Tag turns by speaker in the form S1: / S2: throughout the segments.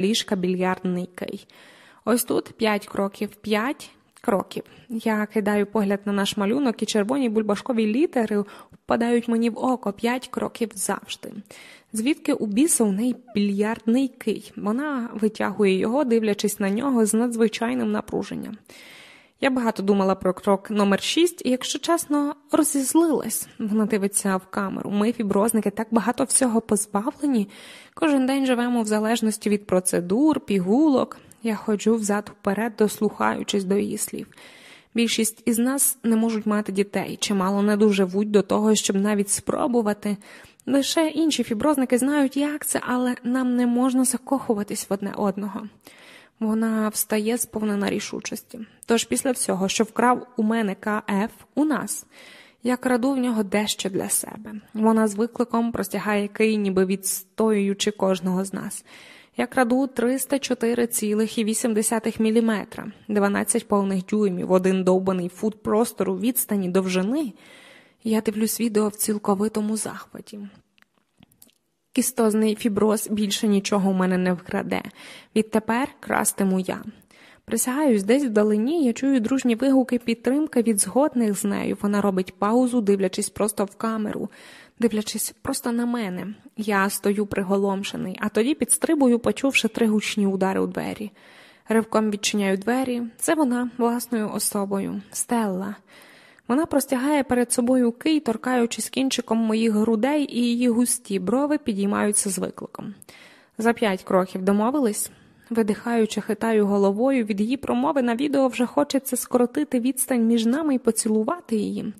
S1: ліжка більярдний кий. Ось тут п'ять кроків, п'ять кроків. Я кидаю погляд на наш малюнок, і червоні бульбашкові літери впадають мені в око п'ять кроків завжди. Звідки у біса у неї більярдний кий. Вона витягує його, дивлячись на нього з надзвичайним напруженням. Я багато думала про крок номер 6 і, якщо чесно, розізлилась. Вона дивиться в камеру. Ми, фіброзники, так багато всього позбавлені. Кожен день живемо в залежності від процедур, пігулок. Я ходжу взад вперед, дослухаючись до її слів. Більшість із нас не можуть мати дітей, чимало не доживуть до того, щоб навіть спробувати. Лише інші фіброзники знають, як це, але нам не можна закохуватись в одне одного. Вона встає сповнена рішучості. Тож після всього, що вкрав у мене КФ у нас, я краду в нього дещо для себе. Вона з викликом простягає кий, ніби відстоюючи кожного з нас. Я краду 304,8 мм, 12 повних дюймів, один довбаний фут простору відстані довжини. Я дивлюсь відео в цілковитому захваті. Кістозний фіброз більше нічого в мене не вкраде. Відтепер крастиму я. Присягаюсь, десь вдалині я чую дружні вигуки підтримки від згодних з нею. Вона робить паузу, дивлячись просто в камеру, дивлячись просто на мене. Я стою приголомшений, а тоді підстрибую, почувши три гучні удари у двері. Ривком відчиняю двері. Це вона власною особою, Стелла. Вона простягає перед собою кий, торкаючись кінчиком моїх грудей, і її густі брови підіймаються з викликом. За п'ять кроків домовились. Видихаючи, хитаю головою, від її промови на відео вже хочеться скоротити відстань між нами і поцілувати її.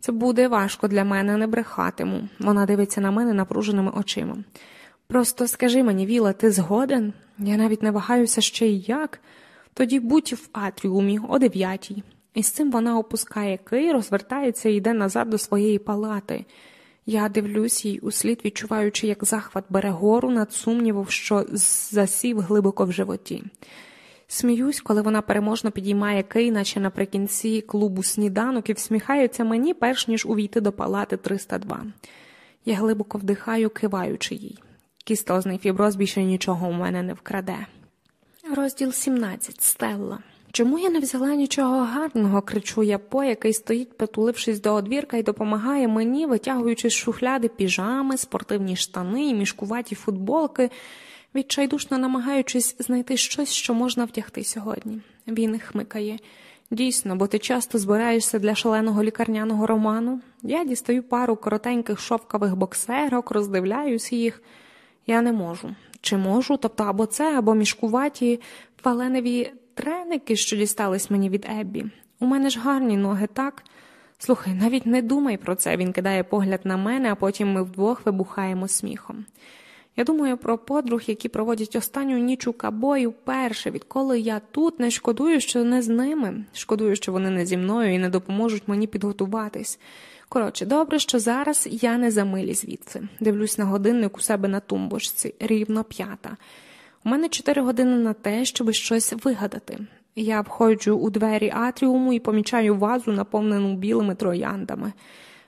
S1: Це буде важко для мене, не брехатиму. Вона дивиться на мене напруженими очима. Просто скажи мені, Віла, ти згоден? Я навіть не вагаюся ще й як. Тоді будь в атріумі о дев'ятій. І з цим вона опускає кий, розвертається і йде назад до своєї палати. Я дивлюсь їй услід, відчуваючи, як захват бере гору над сумнівом, що засів глибоко в животі. Сміюсь, коли вона переможно підіймає кий, наче наприкінці клубу сніданок і всміхається мені, перш ніж увійти до палати 302. Я глибоко вдихаю, киваючи їй. Кістозний фіброз більше нічого у мене не вкраде. Розділ 17. Стелла. Чому я не взяла нічого гарного, кричу я по, який стоїть, притулившись до одвірка і допомагає мені, витягуючи з шухляди піжами, спортивні штани і мішкуваті футболки, відчайдушно намагаючись знайти щось, що можна втягти сьогодні. Він хмикає. Дійсно, бо ти часто збираєшся для шаленого лікарняного роману. Я дістаю пару коротеньких шовкових боксерок, роздивляюсь їх. Я не можу. Чи можу, тобто або це, або мішкуваті фаленеві треники, що дістались мені від Еббі. У мене ж гарні ноги, так? Слухай, навіть не думай про це. Він кидає погляд на мене, а потім ми вдвох вибухаємо сміхом. Я думаю про подруг, які проводять останню ніч у кабою вперше, відколи я тут не шкодую, що не з ними. Шкодую, що вони не зі мною і не допоможуть мені підготуватись. Коротше, добре, що зараз я не за милі звідси. Дивлюсь на годинник у себе на тумбочці, рівно п'ята. У мене чотири години на те, щоб щось вигадати. Я входжу у двері атріуму і помічаю вазу, наповнену білими трояндами.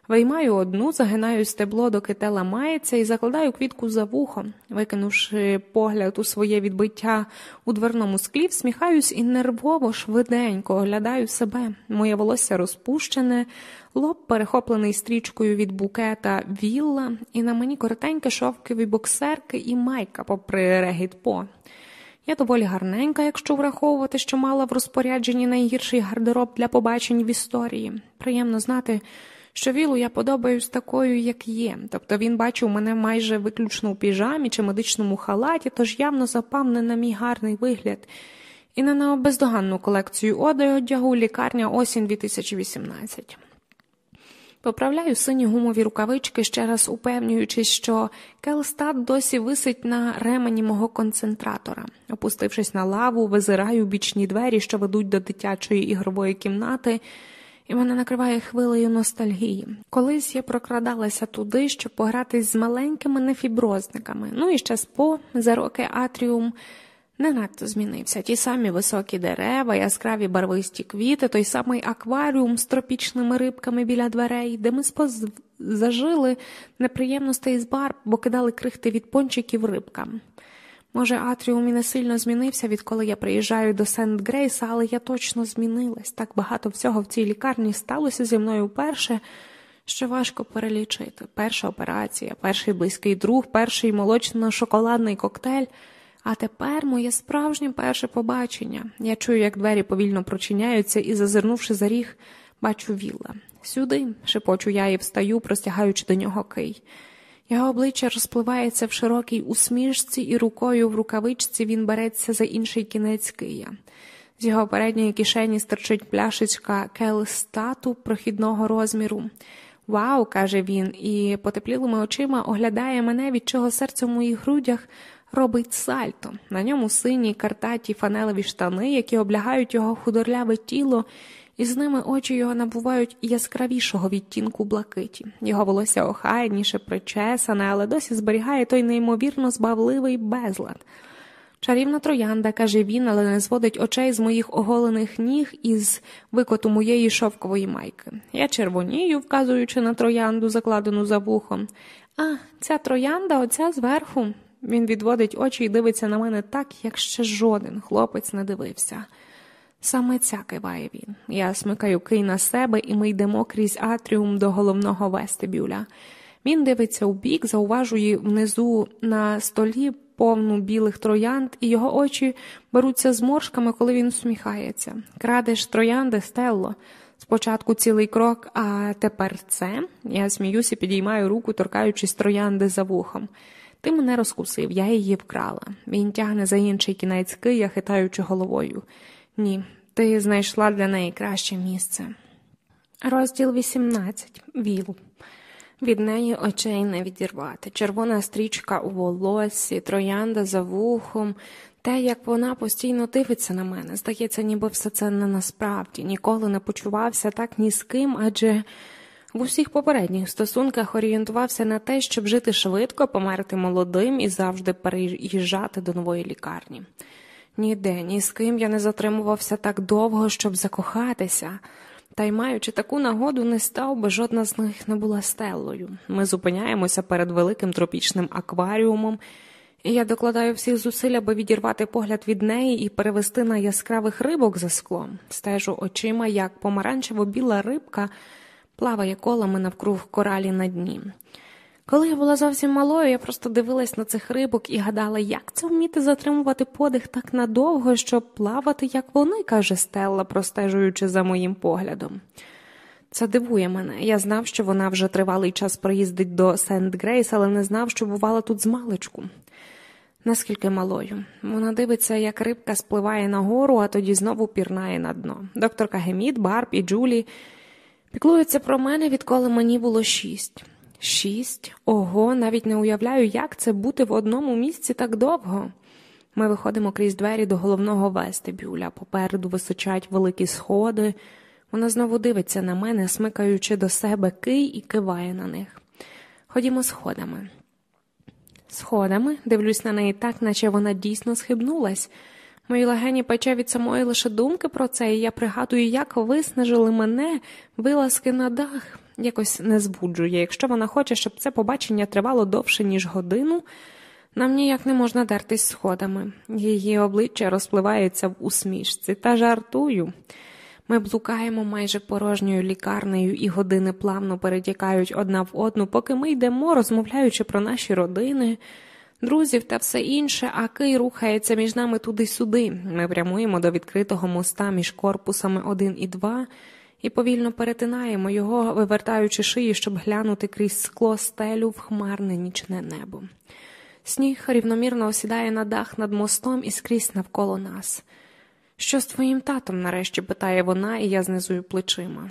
S1: Виймаю одну, загинаю стебло, доки те ламається, і закладаю квітку за вухом, викинувши погляд у своє відбиття у дверному склі, всміхаюсь і нервово, швиденько оглядаю себе. Моє волосся розпущене, лоб перехоплений стрічкою від букета вілла, і на мені коротенькі шовкові боксерки і майка, попри регіт по. Я доволі гарненька, якщо враховувати, що мала в розпорядженні найгірший гардероб для побачень в історії. Приємно знати що Вілу я подобаюсь такою, як є. Тобто він бачив мене майже виключно у піжамі чи медичному халаті, тож явно запав не на мій гарний вигляд, і не на бездоганну колекцію одягу лікарня осінь 2018. Поправляю сині гумові рукавички, ще раз упевнюючись, що Келстат досі висить на ремені мого концентратора. Опустившись на лаву, визираю бічні двері, що ведуть до дитячої ігрової кімнати і мене накриває хвилею ностальгії. Колись я прокрадалася туди, щоб погратись з маленькими нефіброзниками. Ну і ще спо за роки атріум не надто змінився. Ті самі високі дерева, яскраві барвисті квіти, той самий акваріум з тропічними рибками біля дверей, де ми спо зажили неприємностей з бар, бо кидали крихти від пончиків рибкам. Може, Атріум і не сильно змінився, відколи я приїжджаю до Сент Грейса, але я точно змінилась. Так багато всього в цій лікарні сталося зі мною вперше, що важко перелічити. Перша операція, перший близький друг, перший молочно-шоколадний коктейль. А тепер моє справжнє перше побачення. Я чую, як двері повільно прочиняються, і, зазирнувши за ріг, бачу вілла. Сюди, шепочу я і встаю, простягаючи до нього кий. Його обличчя розпливається в широкій усмішці, і рукою в рукавичці він береться за інший кінець кия. З його передньої кишені стерчить пляшечка келстату прохідного розміру. Вау, каже він, і потеплілими очима оглядає мене, від чого серце в моїх грудях робить сальто. На ньому сині картаті фанелеві штани, які облягають його худорляве тіло, і з ними очі його набувають яскравішого відтінку блакиті. Його волосся охайніше, причесане, але досі зберігає той неймовірно збавливий безлад. Чарівна троянда, каже він, але не зводить очей з моїх оголених ніг із викоту моєї шовкової майки. Я червонію, вказуючи на троянду, закладену за вухом. А, ця троянда, оця зверху. Він відводить очі і дивиться на мене так, як ще жоден хлопець не дивився. Саме ця киває він. Я смикаю кий на себе, і ми йдемо крізь атріум до головного вестибюля. Він дивиться у бік, зауважує внизу на столі повну білих троянд, і його очі беруться зморшками, коли він усміхається. Крадеш троянди, Стелло. Спочатку цілий крок, а тепер це. Я сміюся, підіймаю руку, торкаючись троянди за вухом. Ти мене розкусив, я її вкрала. Він тягне за інший кінець кия, хитаючи головою. Ні, ти знайшла для неї краще місце. Розділ 18. Віл. Від неї очей не відірвати. Червона стрічка у волоссі, троянда за вухом, те, як вона постійно дивиться на мене, здається, ніби все це не насправді, ніколи не почувався так ні з ким, адже в усіх попередніх стосунках орієнтувався на те, щоб жити швидко, померти молодим і завжди переїжджати до нової лікарні. Ніде, ні з ким я не затримувався так довго, щоб закохатися. Та й маючи таку нагоду, не став, бо жодна з них не була стеллою. Ми зупиняємося перед великим тропічним акваріумом, і я докладаю всіх зусиль, аби відірвати погляд від неї і перевести на яскравих рибок за склом. Стежу очима, як помаранчево біла рибка плаває колами навкруг коралі на дні. Коли я була зовсім малою, я просто дивилась на цих рибок і гадала, як це вміти затримувати подих так надовго, щоб плавати, як вони, каже Стелла, простежуючи за моїм поглядом. Це дивує мене. Я знав, що вона вже тривалий час приїздить до Сент Грейс, але не знав, що бувала тут з маличку. Наскільки малою. Вона дивиться, як рибка спливає нагору, а тоді знову пірнає на дно. Докторка Геміт, Барб і Джулі піклуються про мене, відколи мені було шість. Шість? Ого, навіть не уявляю, як це бути в одному місці так довго. Ми виходимо крізь двері до головного вестибюля. Попереду височать великі сходи. Вона знову дивиться на мене, смикаючи до себе кий і киває на них. Ходімо сходами. Сходами, дивлюсь на неї так, наче вона дійсно схибнулась. Мої легені пече від самої лише думки про це, і я пригадую, як виснажили мене вилазки на дах якось не збуджує. Якщо вона хоче, щоб це побачення тривало довше, ніж годину, нам ніяк не можна дертись сходами. Її обличчя розпливається в усмішці та жартую. Ми блукаємо майже порожньою лікарнею, і години плавно перетікають одна в одну, поки ми йдемо, розмовляючи про наші родини, друзів та все інше, а кий рухається між нами туди-сюди. Ми прямуємо до відкритого моста між корпусами один і два і повільно перетинаємо його, вивертаючи шиї, щоб глянути крізь скло стелю в хмарне нічне небо. Сніг рівномірно осідає на дах над мостом і скрізь навколо нас. Що з твоїм татом? нарешті питає вона, і я знизую плечима.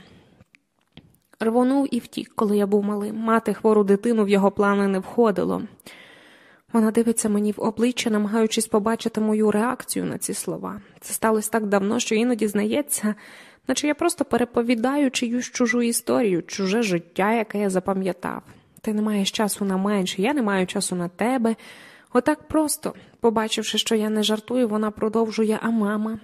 S1: Рвонув і втік, коли я був малим. Мати хвору дитину в його плани не входило. Вона дивиться мені в обличчя, намагаючись побачити мою реакцію на ці слова. Це сталося так давно, що іноді здається, наче я просто переповідаю чиюсь чужу історію, чуже життя, яке я запам'ятав. Ти не маєш часу на менше, я не маю часу на тебе. Отак просто, побачивши, що я не жартую, вона продовжує, а мама.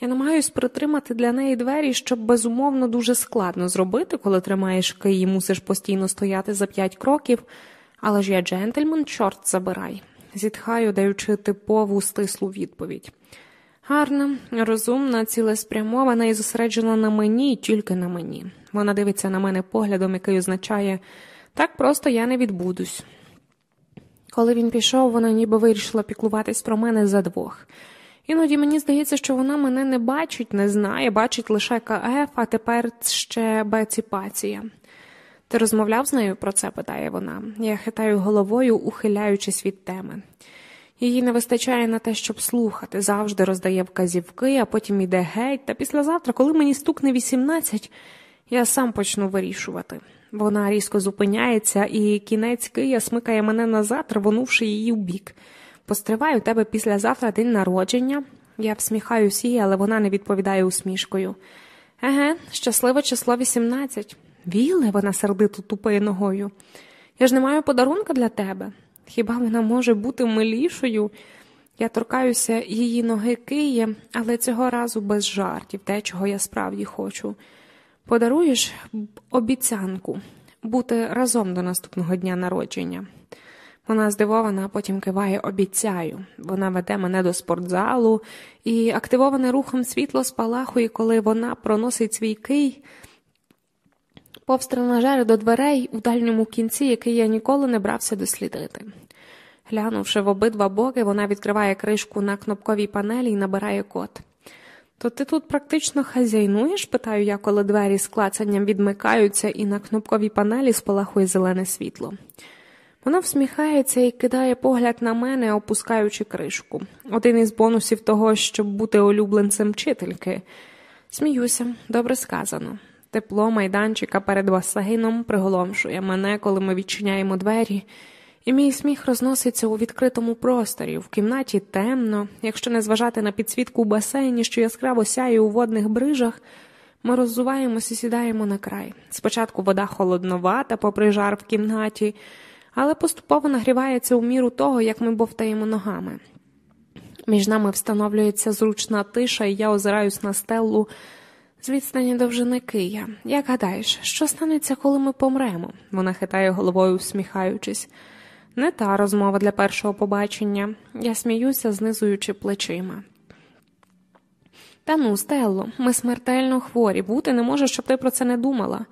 S1: Я намагаюсь притримати для неї двері, щоб безумовно дуже складно зробити, коли тримаєш Киї, мусиш постійно стояти за п'ять кроків, але ж я джентльмен, чорт забирай. зітхаю, даючи типову стислу відповідь. Гарна, розумна, цілеспрямована і зосереджена на мені і тільки на мені. Вона дивиться на мене поглядом, який означає так просто я не відбудусь. Коли він пішов, вона ніби вирішила піклуватись про мене за двох. Іноді мені здається, що вона мене не бачить, не знає, бачить лише КФ, а тепер ще Беціпація. Ти розмовляв з нею про це? питає вона. Я хитаю головою, ухиляючись від теми. Її не вистачає на те, щоб слухати, завжди роздає вказівки, а потім іде геть, та післязавтра, коли мені стукне 18, я сам почну вирішувати. Вона різко зупиняється, і кінець кия смикає мене назад, рвонувши її в бік. Постривай у тебе післязавтра день народження. Я всміхаюсь їй, але вона не відповідає усмішкою. Еге, щасливе число 18. Віле, вона сердито тупає ногою. Я ж не маю подарунка для тебе. Хіба вона може бути милішою? Я торкаюся її ноги києм, але цього разу без жартів, те, чого я справді хочу. Подаруєш обіцянку бути разом до наступного дня народження. Вона здивована, а потім киває обіцяю. Вона веде мене до спортзалу, і активоване рухом світло спалахує, коли вона проносить свій кий повз тренажери до дверей у дальньому кінці, який я ніколи не брався дослідити. Глянувши в обидва боки, вона відкриває кришку на кнопковій панелі і набирає код. То ти тут практично хазяйнуєш? питаю я, коли двері з клацанням відмикаються, і на кнопковій панелі спалахує зелене світло. Вона всміхається і кидає погляд на мене, опускаючи кришку. Один із бонусів того, щоб бути улюбленцем вчительки. Сміюся, добре сказано. Тепло майданчика перед басейном приголомшує мене, коли ми відчиняємо двері, і мій сміх розноситься у відкритому просторі, в кімнаті темно, якщо не зважати на підсвітку в басейні, що яскраво сяє у водних брижах, ми роззуваємося і сідаємо на край. Спочатку вода холодновата, попри жар в кімнаті, але поступово нагрівається у міру того, як ми бовтаємо ногами. Між нами встановлюється зручна тиша, і я озираюсь на стеллу з відстані довжини Кия. Як гадаєш, що станеться, коли ми помремо? Вона хитає головою, всміхаючись. Не та розмова для першого побачення. Я сміюся, знизуючи плечима. Та ну, Стелло, ми смертельно хворі, бути не може, щоб ти про це не думала.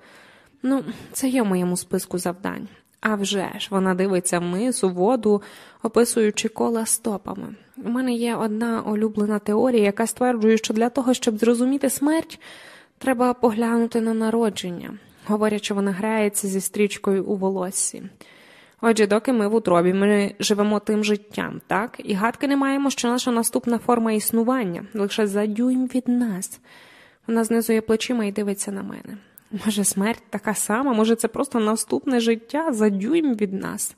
S1: Ну, це є в моєму списку завдань. А вже ж, вона дивиться вниз у воду, описуючи кола стопами. У мене є одна улюблена теорія, яка стверджує, що для того, щоб зрозуміти смерть, треба поглянути на народження, говорять, вона грається зі стрічкою у волоссі. Отже, доки ми в утробі, ми живемо тим життям, так? І гадки не маємо, що наша наступна форма існування лише за дюйм від нас. Вона знизує плечима і дивиться на мене. Може, смерть така сама, може, це просто наступне життя за дюйм від нас.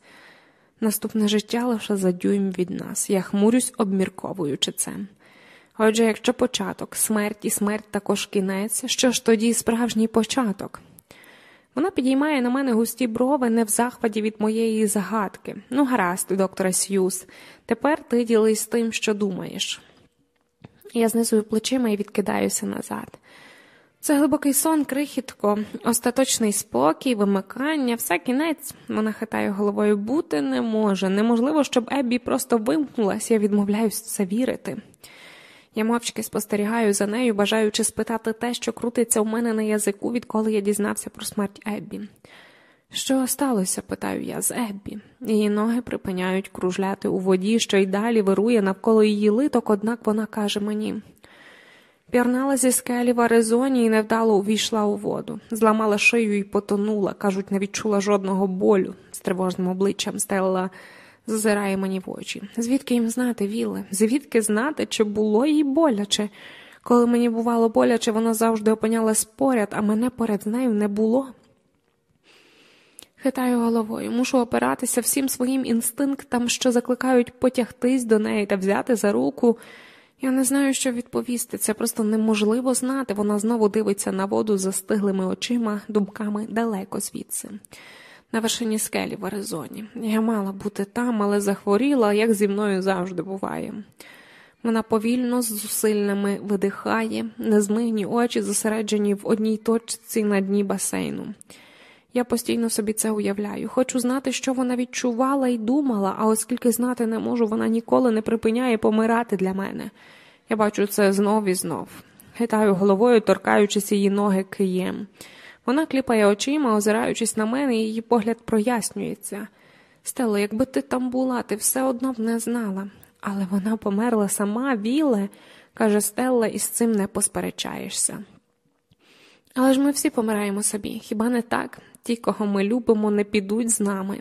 S1: Наступне життя лише за дюйм від нас. Я хмурюсь, обмірковуючи це. Отже, якщо початок, смерть і смерть також кінець, що ж тоді справжній початок? Вона підіймає на мене густі брови не в захваті від моєї загадки. Ну, гаразд, доктора Сьюз, тепер ти ділись тим, що думаєш. Я знизую плечима і відкидаюся назад. Це глибокий сон, крихітко, остаточний спокій, вимикання, все кінець, вона хитає головою, бути не може. Неможливо, щоб Еббі просто вимкнулась, я відмовляюсь це вірити. Я мовчки спостерігаю за нею, бажаючи спитати те, що крутиться у мене на язику, відколи я дізнався про смерть Еббі. Що сталося? питаю я з Еббі. Її ноги припиняють кружляти у воді, що й далі вирує навколо її литок, однак вона каже мені. Пірнала зі скелі в Аризоні і невдало увійшла у воду, зламала шию і потонула, кажуть, не відчула жодного болю, з тривожним обличчям Стелла зазирає мені в очі. Звідки їм знати, Віле? Звідки знати, чи було їй боляче? Коли мені бувало боляче, вона завжди опинялась поряд, а мене поряд з нею не було. Хитаю головою, мушу опиратися всім своїм інстинктам, що закликають потягтись до неї та взяти за руку. Я не знаю, що відповісти. Це просто неможливо знати. Вона знову дивиться на воду застиглими очима, думками далеко звідси. На вершині скелі в Аризоні. Я мала бути там, але захворіла, як зі мною завжди буває. Вона повільно з зусильними видихає, незмигні очі зосереджені в одній точці на дні басейну. Я постійно собі це уявляю. Хочу знати, що вона відчувала і думала, а оскільки знати не можу, вона ніколи не припиняє помирати для мене. Я бачу це знов і знов. Хитаю головою, торкаючись її ноги києм. Вона кліпає очима, озираючись на мене, і її погляд прояснюється. Стело, якби ти там була, ти все одно б не знала. Але вона померла сама, віле, каже Стелла, і з цим не посперечаєшся. Але ж ми всі помираємо собі, хіба не так? Ті, кого ми любимо, не підуть з нами.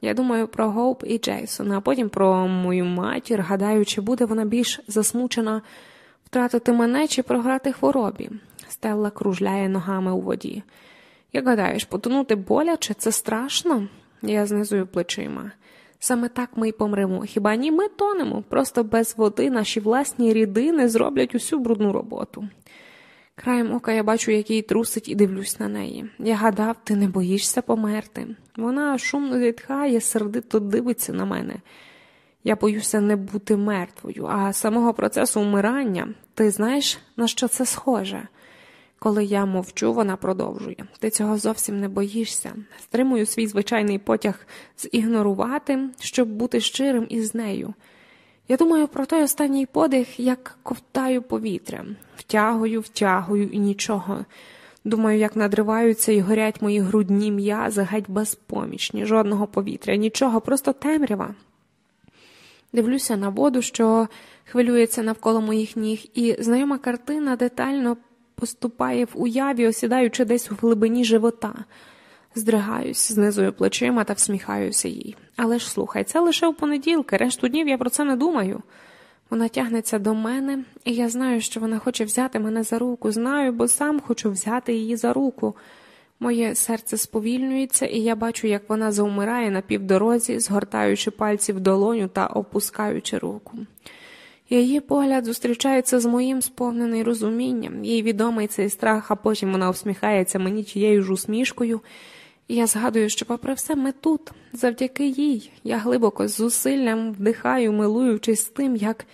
S1: Я думаю про Гоуп і Джейсона, а потім про мою матір, гадаю, чи буде вона більш засмучена втратити мене чи програти хворобі. Стелла кружляє ногами у воді. Як гадаєш, потонути боляче це страшно? Я знизую плечима. Саме так ми й помремо. Хіба ні ми тонемо? Просто без води наші власні рідини зроблять усю брудну роботу. Краєм ока я бачу, який трусить, і дивлюсь на неї. Я гадав, ти не боїшся померти. Вона шумно зітхає, сердито дивиться на мене. Я боюся не бути мертвою, а самого процесу вмирання, ти знаєш, на що це схоже? Коли я мовчу, вона продовжує. Ти цього зовсім не боїшся. Стримую свій звичайний потяг зігнорувати, щоб бути щирим із нею. Я думаю про той останній подих, як ковтаю повітря, втягую, втягую і нічого. Думаю, як надриваються і горять мої грудні м'язи, геть безпомічні, жодного повітря, нічого, просто темрява. Дивлюся на воду, що хвилюється навколо моїх ніг, і знайома картина детально поступає в уяві, осідаючи десь у глибині живота. Здригаюсь, знизую плечима та всміхаюся їй. Але ж слухай, це лише у понеділки, решту днів я про це не думаю. Вона тягнеться до мене, і я знаю, що вона хоче взяти мене за руку. Знаю, бо сам хочу взяти її за руку. Моє серце сповільнюється, і я бачу, як вона заумирає на півдорозі, згортаючи пальці в долоню та опускаючи руку. Її погляд зустрічається з моїм сповнений розумінням, їй відомий цей страх, а потім вона усміхається мені тією ж усмішкою. Я згадую, що, попри все, ми тут, завдяки їй, я глибоко з зусиллям вдихаю, милуючись тим, як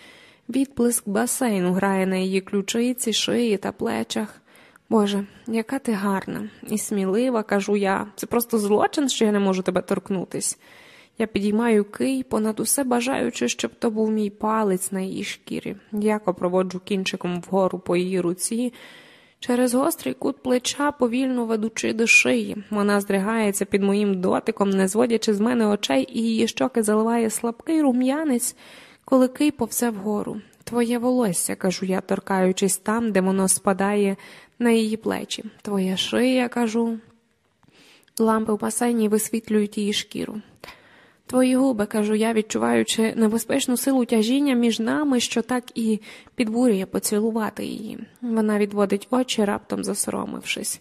S1: відблиск басейну грає на її ключиці, шиї та плечах. Боже, яка ти гарна і смілива, кажу я. Це просто злочин, що я не можу тебе торкнутись. Я підіймаю кий, понад усе бажаючи, щоб то був мій палець на її шкірі. Яко проводжу кінчиком вгору по її руці. Через гострий кут плеча, повільно ведучи до шиї. Вона здригається під моїм дотиком, не зводячи з мене очей, і її щоки заливає слабкий рум'янець, коли кий повсе вгору. Твоє волосся, кажу я, торкаючись там, де воно спадає на її плечі. Твоя шия, кажу. Лампи в басейні висвітлюють її шкіру. Твої губи, кажу я, відчуваючи небезпечну силу тяжіння між нами, що так і підбурює поцілувати її. Вона відводить очі, раптом засоромившись.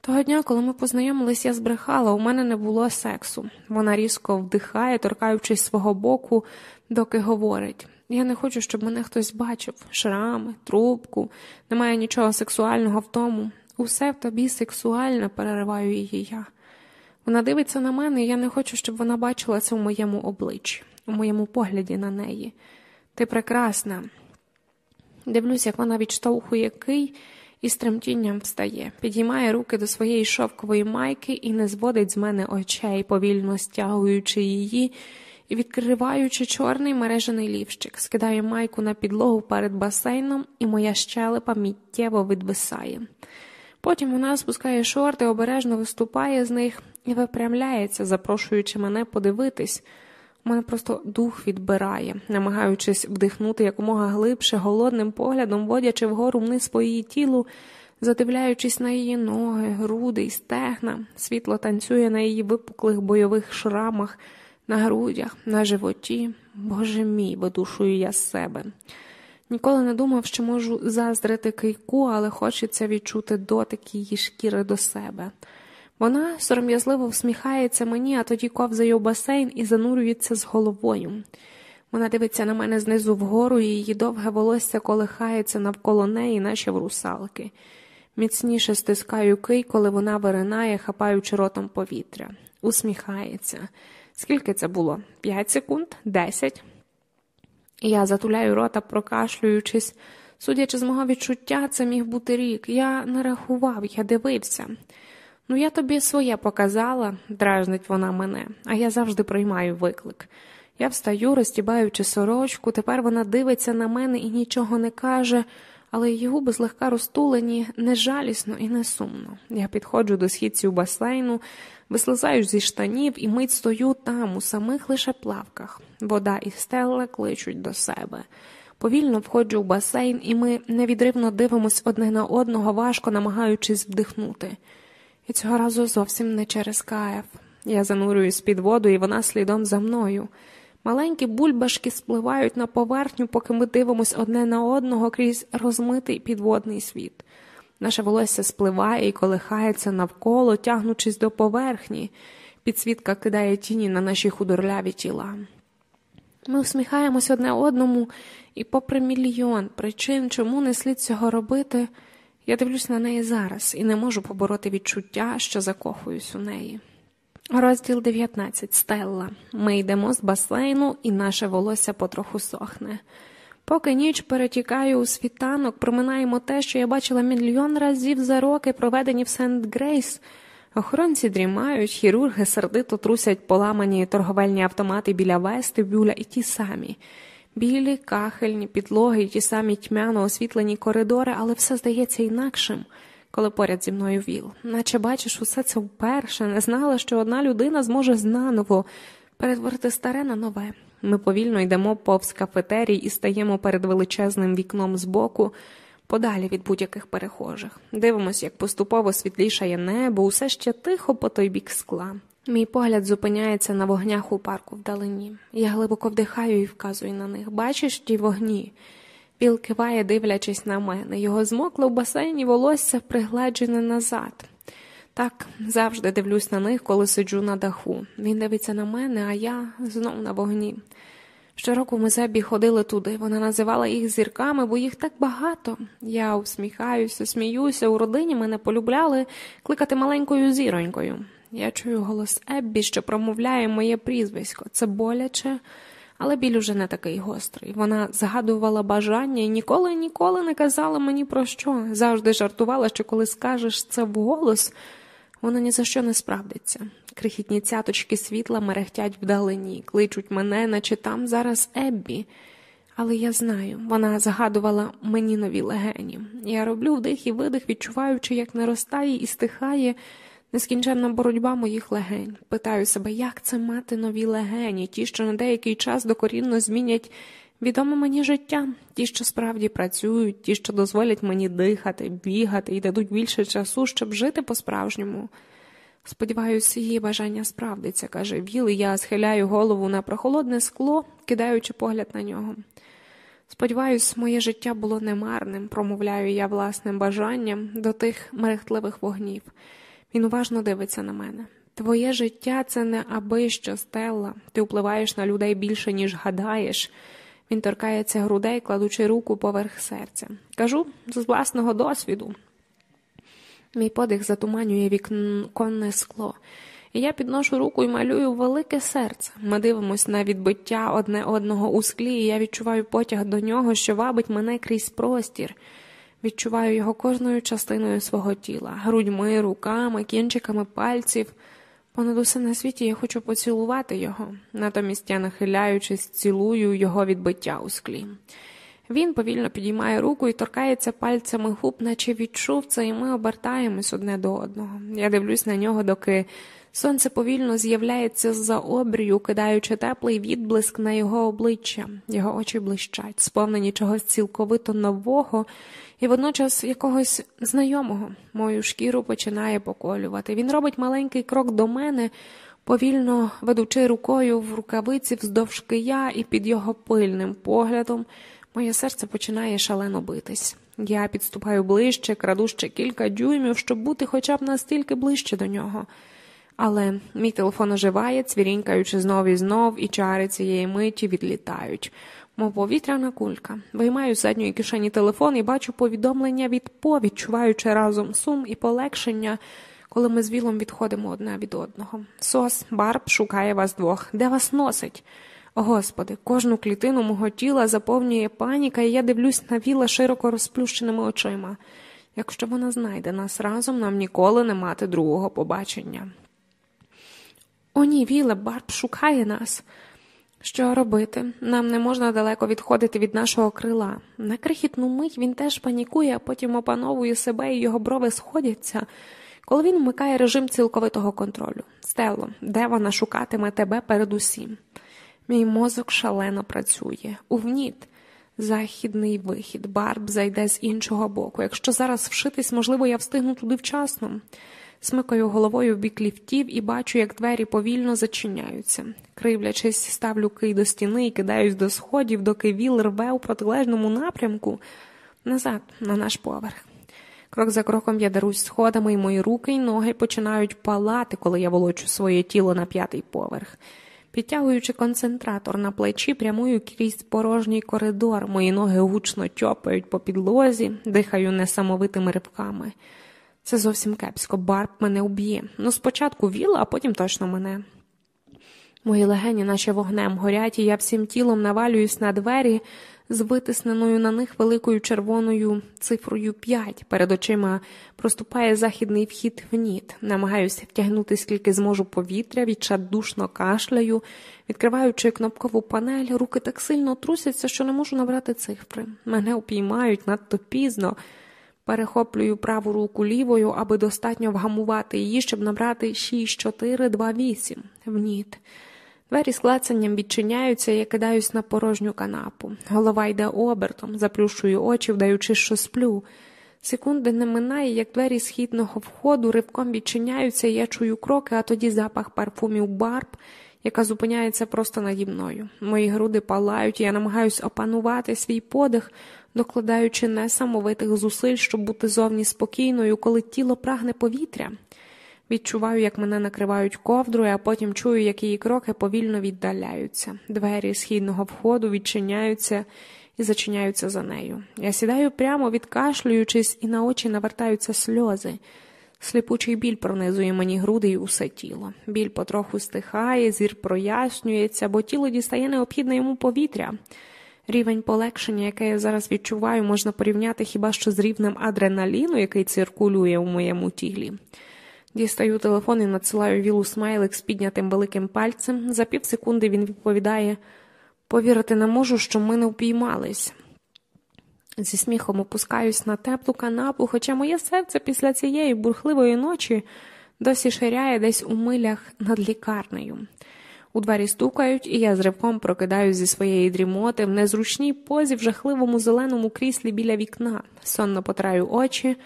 S1: Того дня, коли ми познайомились, я збрехала, у мене не було сексу. Вона різко вдихає, торкаючись свого боку, доки говорить. Я не хочу, щоб мене хтось бачив шрами, трубку, немає нічого сексуального в тому. Усе в тобі сексуальне, перериваю її я. Вона дивиться на мене, і я не хочу, щоб вона бачила це в моєму обличчі, у моєму погляді на неї. Ти прекрасна. Дивлюсь, як вона відштовхує кий і з тремтінням встає, підіймає руки до своєї шовкової майки і не зводить з мене очей, повільно стягуючи її і відкриваючи чорний мережений лівчик, скидає майку на підлогу перед басейном, і моя щелепа міттєво відвисає. Потім вона спускає шорти, обережно виступає з них і випрямляється, запрошуючи мене подивитись. У мене просто дух відбирає, намагаючись вдихнути якомога глибше, голодним поглядом, водячи вгору вниз по її тілу, задивляючись на її ноги, груди й стегна, світло танцює на її випуклих бойових шрамах, на грудях, на животі. Боже мій, видушую я з себе. Ніколи не думав, що можу заздрити кийку, але хочеться відчути дотик її шкіри до себе. Вона сором'язливо всміхається мені, а тоді ковзає у басейн і занурюється з головою. Вона дивиться на мене знизу вгору, і її довге волосся колихається навколо неї, наче в русалки. Міцніше стискаю кий, коли вона виринає, хапаючи ротом повітря. Усміхається. Скільки це було? П'ять секунд? Десять? Я затуляю рота, прокашлюючись. Судячи з мого відчуття, це міг бути рік. Я не рахував, я дивився. Ну, я тобі своє показала, дражнить вона мене, а я завжди приймаю виклик. Я встаю, розтібаючи сорочку, тепер вона дивиться на мене і нічого не каже, але її губи злегка розтулені не жалісно і не сумно. Я підходжу до східців басейну, вислизаю зі штанів і мить стою там, у самих лише плавках. Вода і стелла кличуть до себе. Повільно входжу в басейн, і ми невідривно дивимось одне на одного, важко намагаючись вдихнути. І цього разу зовсім не через каєв. Я занурююсь під воду, і вона слідом за мною. Маленькі бульбашки спливають на поверхню, поки ми дивимось одне на одного крізь розмитий підводний світ. Наше волосся спливає і колихається навколо, тягнучись до поверхні. Підсвітка кидає тіні на наші худорляві тіла. Ми усміхаємось одне одному, і, попри мільйон причин, чому не слід цього робити, я дивлюсь на неї зараз і не можу побороти відчуття, що закохуюсь у неї. Розділ 19. Стелла. Ми йдемо з басейну, і наше волосся потроху сохне. Поки ніч перетікає у світанок, проминаємо те, що я бачила мільйон разів за роки, проведені в Сент Грейс. Охоронці дрімають, хірурги сердито трусять поламані торговельні автомати біля вестибюля і ті самі. Білі, кахельні, підлоги ті самі тьмяно освітлені коридори, але все здається інакшим коли поряд зі мною віл. Наче бачиш, усе це вперше не знала, що одна людина зможе знаново перетворити старе на нове. Ми повільно йдемо повз кафетерій і стаємо перед величезним вікном збоку, подалі від будь-яких перехожих. Дивимося, як поступово світлішає небо, усе ще тихо по той бік скла. Мій погляд зупиняється на вогнях у парку вдалині. Я глибоко вдихаю і вказую на них. Бачиш ті вогні? Піл киває, дивлячись на мене. Його змокло в басейні волосся пригладжене назад. Так завжди дивлюсь на них, коли сиджу на даху. Він дивиться на мене, а я знов на вогні. Щороку ми Зебі ходили туди. Вона називала їх зірками, бо їх так багато. Я усміхаюся, сміюся, у родині мене полюбляли кликати маленькою зіронькою. Я чую голос Еббі, що промовляє моє прізвисько. Це боляче, але біль уже не такий гострий. Вона згадувала бажання і ніколи ніколи не казала мені про що. Завжди жартувала, що коли скажеш це вголос, воно ні за що не справдиться. Крихітні цяточки світла мерехтять вдалині, кличуть мене, наче там зараз Еббі. Але я знаю, вона згадувала мені нові легені. Я роблю вдих і видих, відчуваючи, як наростає і стихає нескінченна боротьба моїх легень. Питаю себе, як це мати нові легені, ті, що на деякий час докорінно змінять відоме мені життя, ті, що справді працюють, ті, що дозволять мені дихати, бігати і дадуть більше часу, щоб жити по-справжньому. Сподіваюся, її бажання справдиться, каже Віл, і я схиляю голову на прохолодне скло, кидаючи погляд на нього. Сподіваюсь, моє життя було немарним, промовляю я власним бажанням до тих мерехтливих вогнів. Він уважно дивиться на мене. Твоє життя це не аби що, Стелла. Ти впливаєш на людей більше, ніж гадаєш. Він торкається грудей, кладучи руку поверх серця. Кажу з власного досвіду. Мій подих затуманює віконне скло, і я підношу руку і малюю велике серце. Ми дивимося на відбиття одне одного у склі, і я відчуваю потяг до нього, що вабить мене крізь простір. Відчуваю його кожною частиною свого тіла, грудьми, руками, кінчиками пальців. Понад усе на світі я хочу поцілувати його, натомість я, нахиляючись, цілую його відбиття у склі. Він повільно підіймає руку і торкається пальцями губ, наче відчув це, і ми обертаємось одне до одного. Я дивлюсь на нього, доки сонце повільно з'являється з-за обрію, кидаючи теплий відблиск на його обличчя. Його очі блищать, сповнені чогось цілковито нового і водночас якогось знайомого мою шкіру починає поколювати. Він робить маленький крок до мене, повільно ведучи рукою в рукавиці вздовж кия, і під його пильним поглядом моє серце починає шалено битись. Я підступаю ближче, краду ще кілька дюймів, щоб бути хоча б настільки ближче до нього. Але мій телефон оживає, цвірінькаючи знов і знов, і чари цієї миті відлітають мов повітряна кулька. Виймаю з задньої кишені телефон і бачу повідомлення від По, відчуваючи разом сум і полегшення, коли ми з вілом відходимо одне від одного. Сос, Барб шукає вас двох. Де вас носить? Господи, кожну клітину мого тіла заповнює паніка, і я дивлюсь на віла широко розплющеними очима. Якщо вона знайде нас разом, нам ніколи не мати другого побачення. О, ні, Віле, Барб шукає нас. Що робити? Нам не можна далеко відходити від нашого крила. На крихітну мить він теж панікує, а потім опановує себе і його брови сходяться, коли він вмикає режим цілковитого контролю. Стело, де вона шукатиме тебе передусім? Мій мозок шалено працює. Увніт. Західний вихід, Барб зайде з іншого боку. Якщо зараз вшитись, можливо, я встигну туди вчасно. Смикаю головою в бік ліфтів і бачу, як двері повільно зачиняються. Кривлячись, ставлю кий до стіни і кидаюсь до сходів, доки віл рве у протилежному напрямку назад, на наш поверх. Крок за кроком я дарусь сходами, і мої руки й ноги починають палати, коли я волочу своє тіло на п'ятий поверх. Підтягуючи концентратор на плечі, прямую крізь порожній коридор, мої ноги гучно тьопають по підлозі, дихаю несамовитими рибками. Це зовсім кепсько, Барб мене уб'є. Ну, спочатку віла, а потім точно мене. Мої легені, наче вогнем, горять, і я всім тілом навалююсь на двері з витисненою на них великою червоною цифрою п'ять. Перед очима проступає західний вхід в ніт. Намагаюся втягнути скільки зможу повітря, відчадушно кашляю, відкриваючи кнопкову панель, руки так сильно трусяться, що не можу набрати цифри. Мене упіймають надто пізно. Перехоплюю праву руку лівою, аби достатньо вгамувати її, щоб набрати 6, 4, 2, 8. Вніт. Двері з клацанням відчиняються, я кидаюсь на порожню канапу. Голова йде обертом, заплющую очі, вдаючи, що сплю. Секунди не минає, як двері східного входу ривком відчиняються, я чую кроки, а тоді запах парфумів барб, яка зупиняється просто наді мною. Мої груди палають, я намагаюсь опанувати свій подих, докладаючи несамовитих зусиль, щоб бути зовні спокійною, коли тіло прагне повітря. Відчуваю, як мене накривають ковдрою, а потім чую, як її кроки повільно віддаляються. Двері східного входу відчиняються і зачиняються за нею. Я сідаю прямо, відкашлюючись, і на очі навертаються сльози. Сліпучий біль пронизує мені груди і усе тіло. Біль потроху стихає, зір прояснюється, бо тіло дістає необхідне йому повітря. Рівень полегшення, яке я зараз відчуваю, можна порівняти хіба що з рівнем адреналіну, який циркулює у моєму тілі. Дістаю телефон і надсилаю вілу смайлик з піднятим великим пальцем. За півсекунди він відповідає повірити не можу, що ми не впіймались. Зі сміхом опускаюсь на теплу канапу, хоча моє серце після цієї бурхливої ночі досі ширяє десь у милях над лікарнею. У двері стукають, і я з ривком прокидаюсь зі своєї дрімоти в незручній позі в жахливому зеленому кріслі біля вікна. Сонно потираю очі,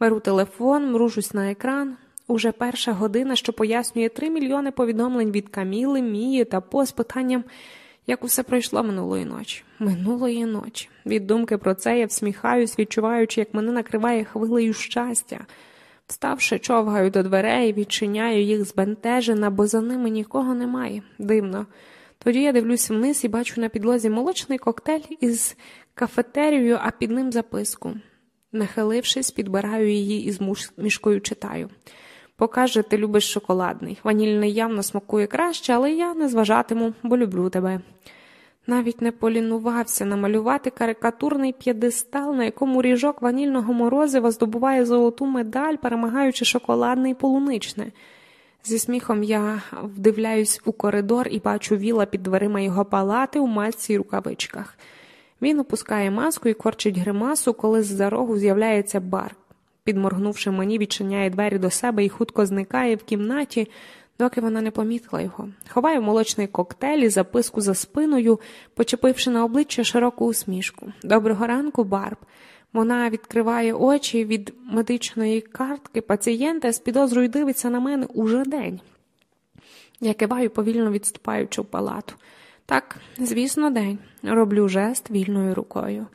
S1: беру телефон, мружусь на екран. Уже перша година, що пояснює три мільйони повідомлень від Каміли, Мії та по з питанням, як усе пройшло минулої ночі. Минулої ночі. Від думки про це я всміхаюсь, відчуваючи, як мене накриває хвилею щастя. Вставши, човгаю до дверей, відчиняю їх збентежена, бо за ними нікого немає. Дивно. Тоді я дивлюся вниз і бачу на підлозі молочний коктейль із кафетерією, а під ним записку. Нахилившись, підбираю її і з мішкою читаю. Покаже, ти любиш шоколадний. Ванільний явно смакує краще, але я не зважатиму, бо люблю тебе. Навіть не полінувався намалювати карикатурний п'єдестал, на якому ріжок ванільного морозива здобуває золоту медаль, перемагаючи шоколадне і полуничне. Зі сміхом я вдивляюсь у коридор і бачу віла під дверима його палати у масці й рукавичках. Він опускає маску і корчить гримасу, коли з за рогу з'являється бар. Підморгнувши мені, відчиняє двері до себе і хутко зникає в кімнаті, доки вона не помітила його. Ховаю молочний коктейль і записку за спиною, почепивши на обличчя широку усмішку. Доброго ранку, Барб. Вона відкриває очі від медичної картки пацієнта з підозрою дивиться на мене уже день. Я киваю, повільно відступаючи в палату. Так, звісно, день. Роблю жест вільною рукою.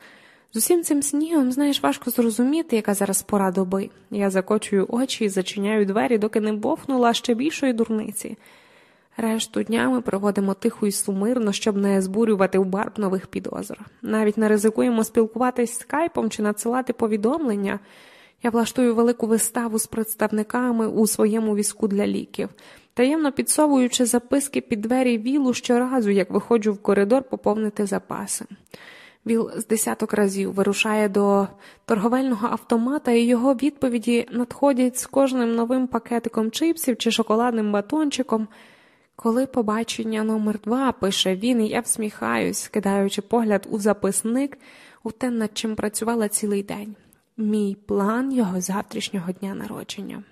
S1: З усім цим снігом, знаєш, важко зрозуміти, яка зараз пора доби. Я закочую очі і зачиняю двері, доки не бовнула ще більшої дурниці. Решту дня ми проводимо тихо і сумирно, щоб не збурювати в барб нових підозр. Навіть не ризикуємо спілкуватись скайпом чи надсилати повідомлення. Я влаштую велику виставу з представниками у своєму візку для ліків, таємно підсовуючи записки під двері вілу щоразу, як виходжу в коридор поповнити запаси. Віл з десяток разів вирушає до торговельного автомата, і його відповіді надходять з кожним новим пакетиком чипсів чи шоколадним батончиком. Коли побачення номер два пише він, і я всміхаюсь, кидаючи погляд у записник у те, над чим працювала цілий день. Мій план його завтрашнього дня народження.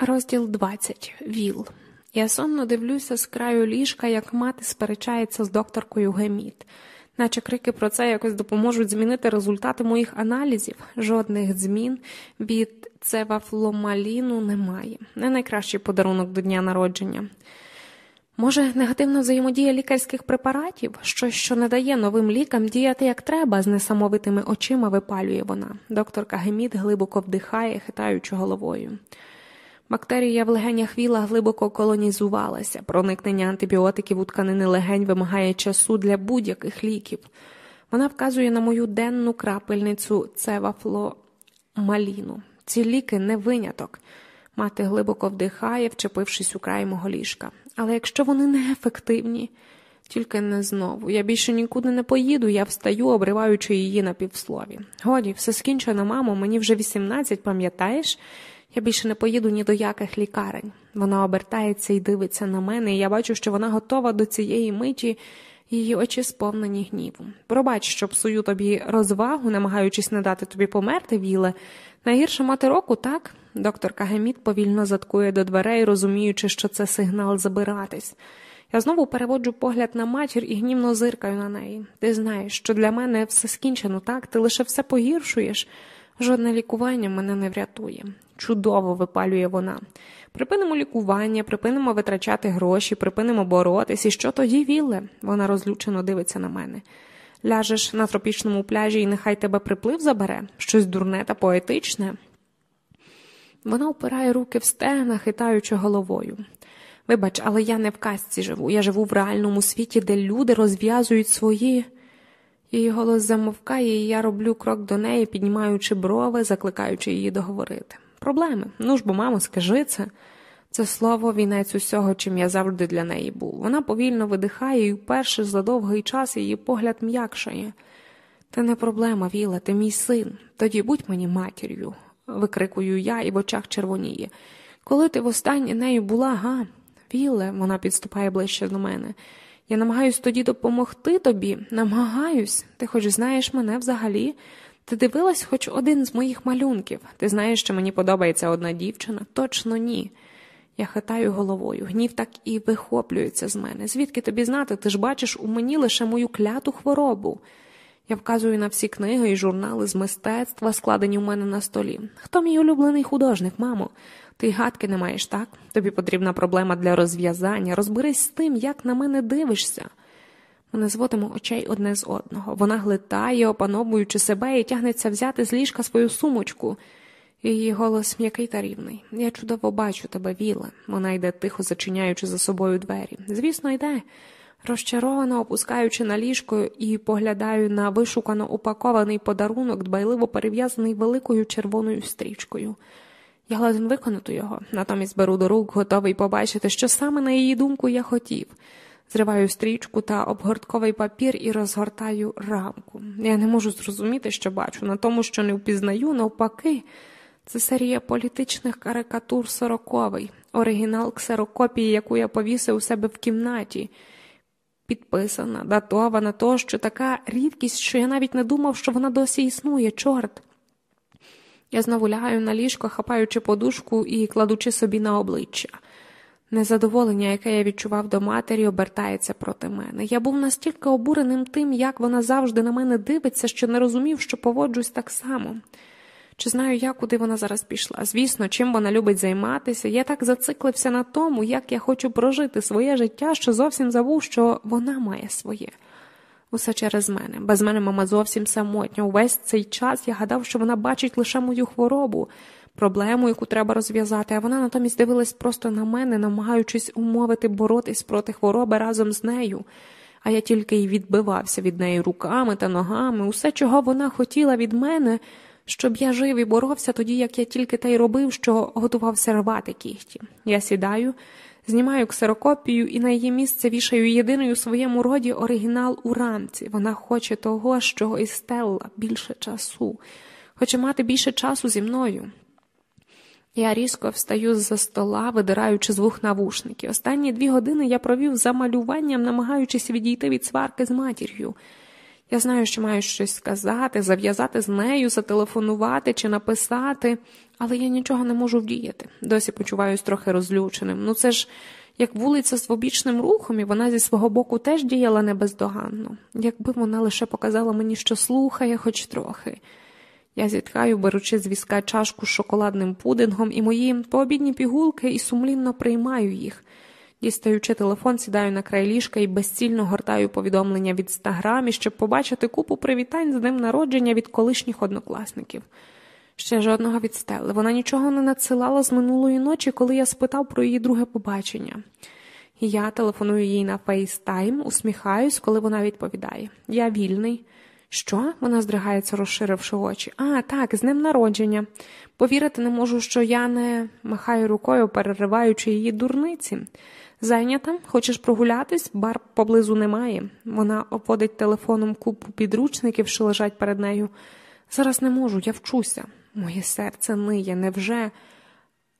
S1: Розділ 20. Віл. Я сонно дивлюся з краю ліжка, як мати сперечається з докторкою Геміт. Наче крики про це якось допоможуть змінити результати моїх аналізів. Жодних змін від цевафломаліну немає. Не найкращий подарунок до дня народження. Може, негативна взаємодія лікарських препаратів, щось, що не дає новим лікам діяти як треба, з несамовитими очима випалює вона. Докторка Геміт глибоко вдихає, хитаючи головою. Бактерія в легенях віла глибоко колонізувалася. Проникнення антибіотиків у тканини легень вимагає часу для будь-яких ліків. Вона вказує на мою денну крапельницю цевафломаліну. Ці ліки не виняток. Мати глибоко вдихає, вчепившись у край мого ліжка. Але якщо вони неефективні, тільки не знову. Я більше нікуди не поїду, я встаю, обриваючи її на півслові. Годі, все скінчено, мамо, мені вже 18, пам'ятаєш? Я більше не поїду ні до яких лікарень. Вона обертається і дивиться на мене, і я бачу, що вона готова до цієї миті, її очі сповнені гніву. Пробач, що псую тобі розвагу, намагаючись не дати тобі померти, віле. Найгірше мати року, так? Доктор Кагеміт повільно заткує до дверей, розуміючи, що це сигнал забиратись. Я знову переводжу погляд на матір і гнівно зиркаю на неї. Ти знаєш, що для мене все скінчено, так? Ти лише все погіршуєш. Жодне лікування мене не врятує. Чудово випалює вона. Припинимо лікування, припинимо витрачати гроші, припинимо боротись, і що тоді, Вілле? Вона розлючено дивиться на мене. Ляжеш на тропічному пляжі і нехай тебе приплив забере, щось дурне та поетичне. Вона опирає руки в стегна, хитаючи головою. Вибач, але я не в казці живу. Я живу в реальному світі, де люди розв'язують свої. Її голос замовкає, і я роблю крок до неї, піднімаючи брови, закликаючи її договорити. Проблеми. Ну ж бо, мамо, скажи це. Це слово вінець усього, чим я завжди для неї був. Вона повільно видихає, і вперше за довгий час її погляд м'якшає. Ти не проблема, Віла, ти мій син. Тоді будь мені матір'ю, викрикую я і в очах червоніє. Коли ти востаннє нею була, га? Віле, вона підступає ближче до мене. Я намагаюсь тоді допомогти тобі, намагаюсь, ти хоч знаєш мене взагалі. Ти дивилась хоч один з моїх малюнків. Ти знаєш, що мені подобається одна дівчина? Точно ні. Я хитаю головою, гнів так і вихоплюється з мене. Звідки тобі знати? Ти ж бачиш у мені лише мою кляту хворобу. Я вказую на всі книги і журнали з мистецтва, складені у мене на столі. Хто мій улюблений художник, мамо? Ти гадки не маєш, так? Тобі потрібна проблема для розв'язання. Розберись з тим, як на мене дивишся. Ми не зводимо очей одне з одного. Вона глитає, опановуючи себе, і тягнеться взяти з ліжка свою сумочку. Її голос м'який та рівний. Я чудово бачу тебе, Віле. Вона йде тихо зачиняючи за собою двері. Звісно, йде. Розчаровано опускаючи на ліжко і поглядаю на вишукано упакований подарунок, дбайливо перев'язаний великою червоною стрічкою. Я ладен виконати його, натомість беру до рук, готовий побачити, що саме на її думку я хотів. Зриваю стрічку та обгортковий папір і розгортаю рамку. Я не можу зрозуміти, що бачу. На тому, що не впізнаю, навпаки, це серія політичних карикатур сороковий, оригінал ксерокопії, яку я повісив у себе в кімнаті. Підписана, датована, тощо така рідкість, що я навіть не думав, що вона досі існує, чорт. Я знову лягаю на ліжко, хапаючи подушку і кладучи собі на обличчя. Незадоволення, яке я відчував до матері, обертається проти мене. Я був настільки обуреним тим, як вона завжди на мене дивиться, що не розумів, що поводжусь так само. Чи знаю я, куди вона зараз пішла? Звісно, чим вона любить займатися. Я так зациклився на тому, як я хочу прожити своє життя, що зовсім забув, що вона має своє. Усе через мене. Без мене мама зовсім самотня. Увесь цей час я гадав, що вона бачить лише мою хворобу, проблему, яку треба розв'язати, а вона натомість дивилась просто на мене, намагаючись умовити боротись проти хвороби разом з нею. А я тільки й відбивався від неї руками та ногами, усе, чого вона хотіла від мене, щоб я жив і боровся тоді, як я тільки те й робив, що готувався рвати кіхті. Я сідаю Знімаю ксерокопію і на її місце вішаю єдиний у своєму роді оригінал у рамці. Вона хоче того, що і Стелла, більше часу, хоче мати більше часу зі мною. Я різко встаю з за стола, видираючи з вух навушники. Останні дві години я провів за малюванням, намагаючись відійти від сварки з матір'ю. Я знаю, що маю щось сказати, зав'язати з нею, зателефонувати чи написати, але я нічого не можу вдіяти. Досі почуваюся трохи розлюченим. Ну це ж як вулиця з обічним рухом, і вона зі свого боку теж діяла не бездоганно. Якби вона лише показала мені, що слухає, хоч трохи. Я зітхаю, беручи з візка чашку з шоколадним пудингом і мої пообідні пігулки, і сумлінно приймаю їх. Дістаючи телефон, сідаю на край ліжка і безцільно гортаю повідомлення в інстаграмі, щоб побачити купу привітань з днем народження від колишніх однокласників. Ще жодного від Стелли. Вона нічого не надсилала з минулої ночі, коли я спитав про її друге побачення. Я телефоную їй на фейстайм, усміхаюсь, коли вона відповідає: Я вільний. Що? Вона здригається, розширивши очі. А, так, з ним народження. Повірити не можу, що я не махаю рукою, перериваючи її дурниці. Зайнята, хочеш прогулятись, бар поблизу немає. Вона обводить телефоном купу підручників, що лежать перед нею. Зараз не можу, я вчуся. Моє серце ниє, невже?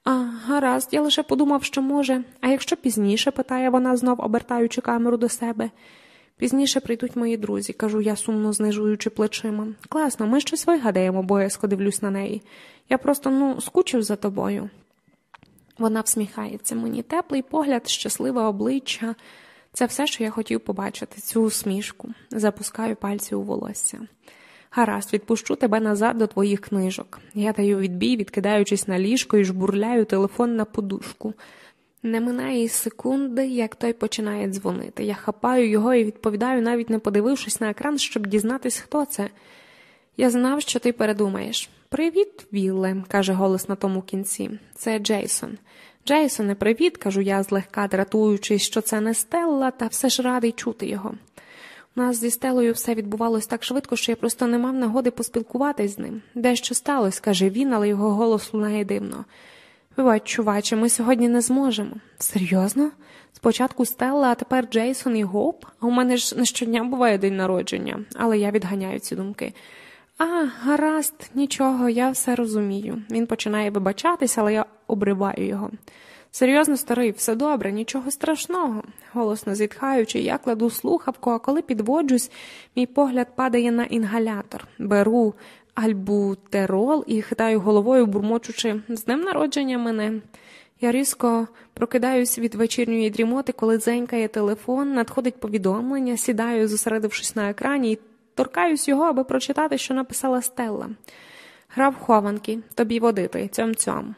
S1: А, гаразд, я лише подумав, що може. А якщо пізніше, питає вона, знов обертаючи камеру до себе. Пізніше прийдуть мої друзі, кажу я, сумно знижуючи плечима. Класно, ми щось вигадаємо, боязко дивлюсь на неї. Я просто ну, скучив за тобою. Вона всміхається мені теплий погляд, щасливе обличчя. Це все, що я хотів побачити, цю усмішку. Запускаю пальці у волосся. Гаразд, відпущу тебе назад до твоїх книжок. Я даю відбій, відкидаючись на ліжко і жбурляю телефон на подушку. Не минає і секунди, як той починає дзвонити. Я хапаю його і відповідаю, навіть не подивившись на екран, щоб дізнатись, хто це. Я знав, що ти передумаєш. Привіт, Вілле, каже голос на тому кінці. Це Джейсон. Джейсоне, привіт, кажу я, злегка дратуючись, що це не Стелла, та все ж радий чути його. У нас зі Стелою все відбувалось так швидко, що я просто не мав нагоди поспілкуватись з ним. Дещо сталося, каже він, але його голос лунає дивно. Вибач, чуваче, ми сьогодні не зможемо. Серйозно? Спочатку Стелла, а тепер Джейсон і Гоп, а у мене ж не щодня буває день народження, але я відганяю ці думки. А, гаразд, нічого, я все розумію. Він починає вибачатись, але я обриваю його. Серйозно, старий, все добре, нічого страшного. Голосно зітхаючи, я кладу слухавку, а коли підводжусь, мій погляд падає на інгалятор. Беру альбутерол і хитаю головою, бурмочучи з днем народження мене. Я різко прокидаюсь від вечірньої дрімоти, коли дзенькає телефон, надходить повідомлення, сідаю, зосередившись на екрані, і торкаюсь його, аби прочитати, що написала Стелла. Грав хованки, тобі водити, цьом цьом.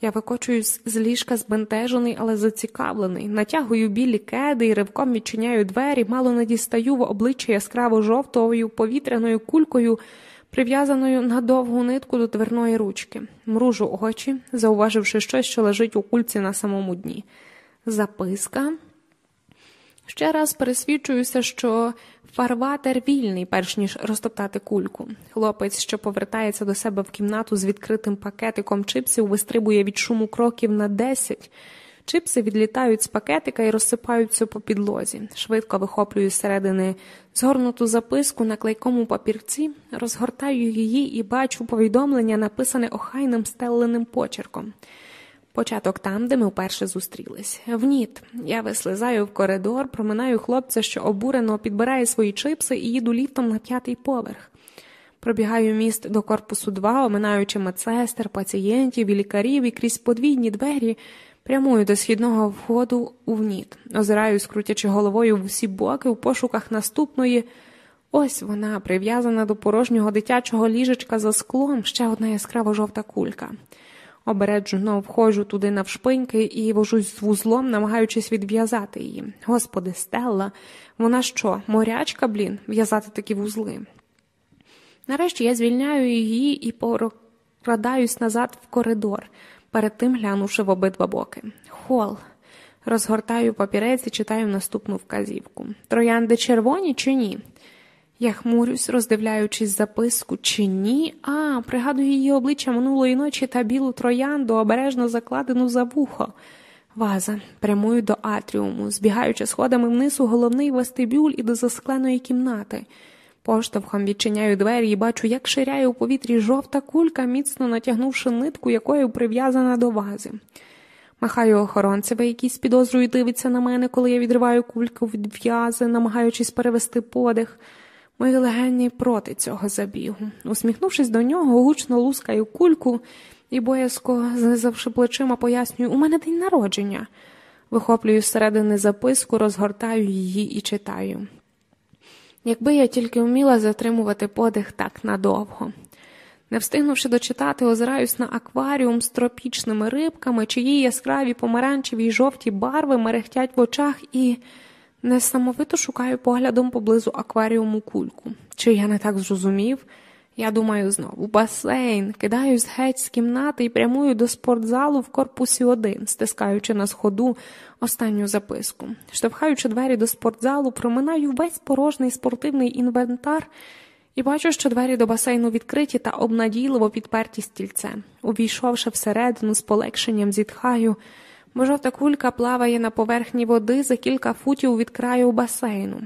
S1: Я викочуюсь з ліжка збентежений, але зацікавлений, натягую білі кеди і ривком відчиняю двері, мало не дістаю в обличчя яскраво жовтою повітряною кулькою прив'язаною на довгу нитку до дверної ручки, мружу очі, зауваживши щось, що лежить у кульці на самому дні. Записка. Ще раз пересвідчуюся, що фарватер вільний, перш ніж розтоптати кульку. Хлопець, що повертається до себе в кімнату з відкритим пакетиком чипсів, вистрибує від шуму кроків на десять. Чипси відлітають з пакетика і розсипаються по підлозі. Швидко вихоплюю зсередини згорнуту записку на клейкому папірці, розгортаю її і бачу повідомлення, написане охайним стелленим почерком. Початок там, де ми вперше зустрілись. Вніт. Я вислизаю в коридор, проминаю хлопця, що обурено підбирає свої чипси і їду ліфтом на п'ятий поверх. Пробігаю міст до корпусу 2, оминаючи медсестер, пацієнтів і лікарів і крізь подвійні двері. Прямую до східного входу у вніт, озираюсь, крутячи головою в усі боки у пошуках наступної. Ось вона, прив'язана до порожнього дитячого ліжечка за склом, ще одна яскраво жовта кулька. Обереджено входжу туди навшпиньки і вожусь з вузлом, намагаючись відв'язати її. Господи, Стелла, вона що, морячка, блін, в'язати такі вузли. Нарешті я звільняю її і прокрадаюсь назад в коридор перед тим глянувши в обидва боки. Хол. Розгортаю папірець і читаю наступну вказівку. Троянди червоні чи ні? Я хмурюсь, роздивляючись записку, чи ні, а пригадую її обличчя минулої ночі та білу троянду, обережно закладену за вухо. Ваза, прямую до атріуму, збігаючи сходами вниз у головний вестибюль і до заскленої кімнати. Поштовхом відчиняю двері і бачу, як ширяє у повітрі жовта кулька, міцно натягнувши нитку, якою прив'язана до вази. Махаю охоронцеве, який з підозрою дивиться на мене, коли я відриваю кульку від в'язи, намагаючись перевести подих. Мої легені проти цього забігу. Усміхнувшись до нього, гучно лускаю кульку і боязко, знизавши плечима, пояснюю, у мене день народження. Вихоплюю зсередини записку, розгортаю її і читаю. Якби я тільки вміла затримувати подих так надовго. Не встигнувши дочитати, озираюсь на акваріум з тропічними рибками, чиї яскраві помаранчеві й жовті барви мерехтять в очах і несамовито шукаю поглядом поблизу акваріуму кульку. Чи я не так зрозумів? Я думаю знову басейн, кидаюсь геть з кімнати і прямую до спортзалу в корпусі один, стискаючи на сходу останню записку. Штовхаючи двері до спортзалу, проминаю весь порожній спортивний інвентар і бачу, що двері до басейну відкриті та обнадійливо підперті стільцем. Увійшовши всередину, з полегшенням зітхаю, бо жовта кулька плаває на поверхні води за кілька футів від краю басейну.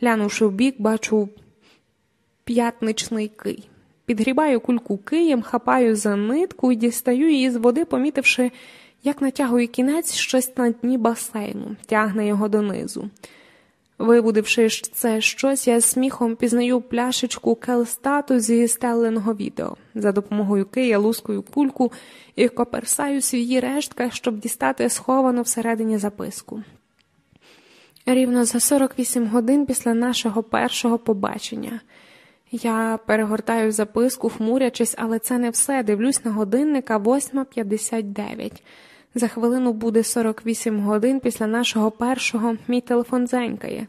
S1: Глянувши вбік, бачу п'ятничний кий. Підгрібаю кульку києм, хапаю за нитку і дістаю її з води, помітивши, як натягує кінець щось на дні басейну, тягне його донизу. Вибудивши це щось, я сміхом пізнаю пляшечку келстату зі стеленого відео. За допомогою кия лускою кульку і коперсаю свої рештки, щоб дістати сховану всередині записку. Рівно за 48 годин після нашого першого побачення. Я перегортаю записку, хмурячись, але це не все. Дивлюсь на годинника 8.59. За хвилину буде 48 годин після нашого першого мій телефон дзенькає.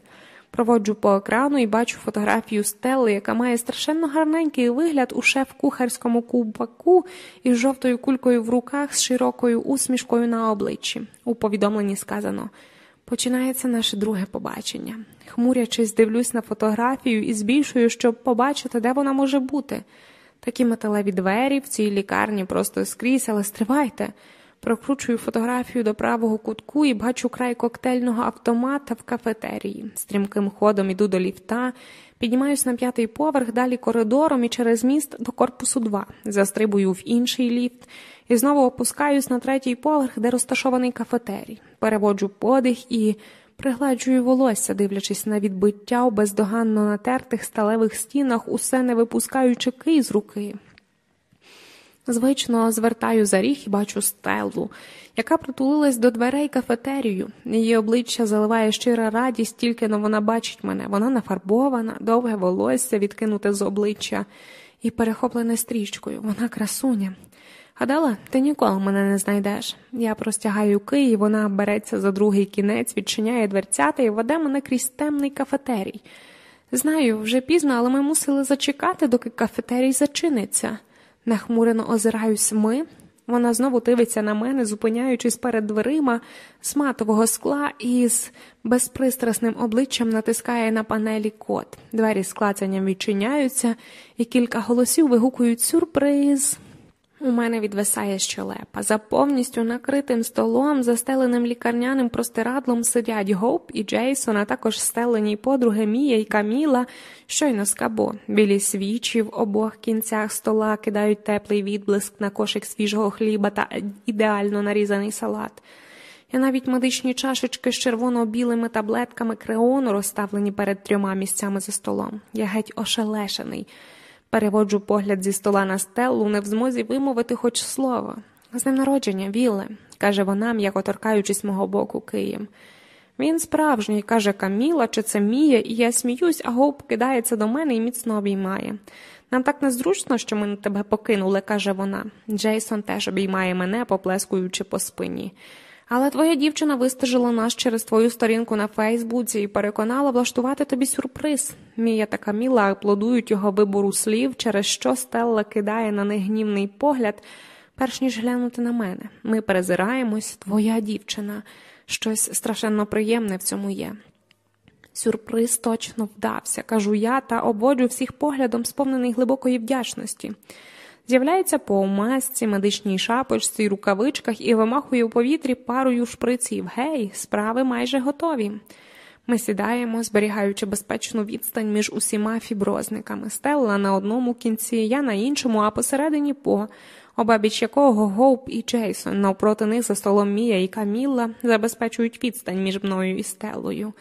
S1: Проводжу по екрану і бачу фотографію Стелли, яка має страшенно гарненький вигляд у шеф-кухарському кубаку із жовтою кулькою в руках з широкою усмішкою на обличчі. У повідомленні сказано. Починається наше друге побачення. Хмурячись, дивлюсь на фотографію і збільшую, щоб побачити, де вона може бути. Такі металеві двері в цій лікарні просто скрізь, але стривайте. Прокручую фотографію до правого кутку і бачу край коктейльного автомата в кафетерії. Стрімким ходом іду до ліфта, піднімаюсь на п'ятий поверх, далі коридором і через міст до корпусу 2. Застрибую в інший ліфт і знову опускаюсь на третій поверх, де розташований кафетерій. Переводжу подих і пригладжую волосся, дивлячись на відбиття у бездоганно натертих сталевих стінах, усе не випускаючи кий з руки. Звично звертаю за ріг і бачу стелу, яка притулилась до дверей кафетерію. Її обличчя заливає щира радість, тільки но вона бачить мене. Вона нафарбована, довге волосся відкинуте з обличчя і перехоплене стрічкою. Вона красуня. Гадала, ти ніколи мене не знайдеш. Я простягаю ки, і вона береться за другий кінець, відчиняє дверцята і веде мене крізь темний кафетерій. Знаю, вже пізно, але ми мусили зачекати, доки кафетерій зачиниться. Нахмурено озираюсь ми. Вона знову дивиться на мене, зупиняючись перед дверима з матового скла і з безпристрасним обличчям натискає на панелі код. Двері з клацанням відчиняються, і кілька голосів вигукують сюрприз. У мене відвисає щелепа. За повністю накритим столом, застеленим лікарняним простирадлом сидять Гоуп і Джейсон, а також стелені подруги Мія і Каміла, щойно з кабо. Білі свічі в обох кінцях стола кидають теплий відблиск на кошик свіжого хліба та ідеально нарізаний салат. І навіть медичні чашечки з червоно-білими таблетками креону розставлені перед трьома місцями за столом. Я геть ошелешений. Переводжу погляд зі стола на стелу, не в змозі вимовити хоч слово. З днем народження, Вілле, каже вона, м'яко торкаючись мого боку Києм. Він справжній, каже Каміла, чи це Мія, і я сміюсь, а Гоуп кидається до мене і міцно обіймає. Нам так незручно, що ми тебе покинули, каже вона. Джейсон теж обіймає мене, поплескуючи по спині. Але твоя дівчина вистежила нас через твою сторінку на Фейсбуці і переконала влаштувати тобі сюрприз. Мія та Каміла аплодують його вибору слів, через що Стелла кидає на них гнівний погляд, перш ніж глянути на мене. Ми перезираємось, твоя дівчина. Щось страшенно приємне в цьому є. Сюрприз точно вдався, кажу я та обводжу всіх поглядом, сповнений глибокої вдячності. З'являється по масці, медичній шапочці, рукавичках і вимахує у повітрі парою шприців. Гей, справи майже готові. Ми сідаємо, зберігаючи безпечну відстань між усіма фіброзниками. Стелла на одному кінці, я на іншому, а посередині по, обабіч якого Гоуп і Джейсон, навпроти них за столом Мія і Камілла забезпечують відстань між мною і Стеллою.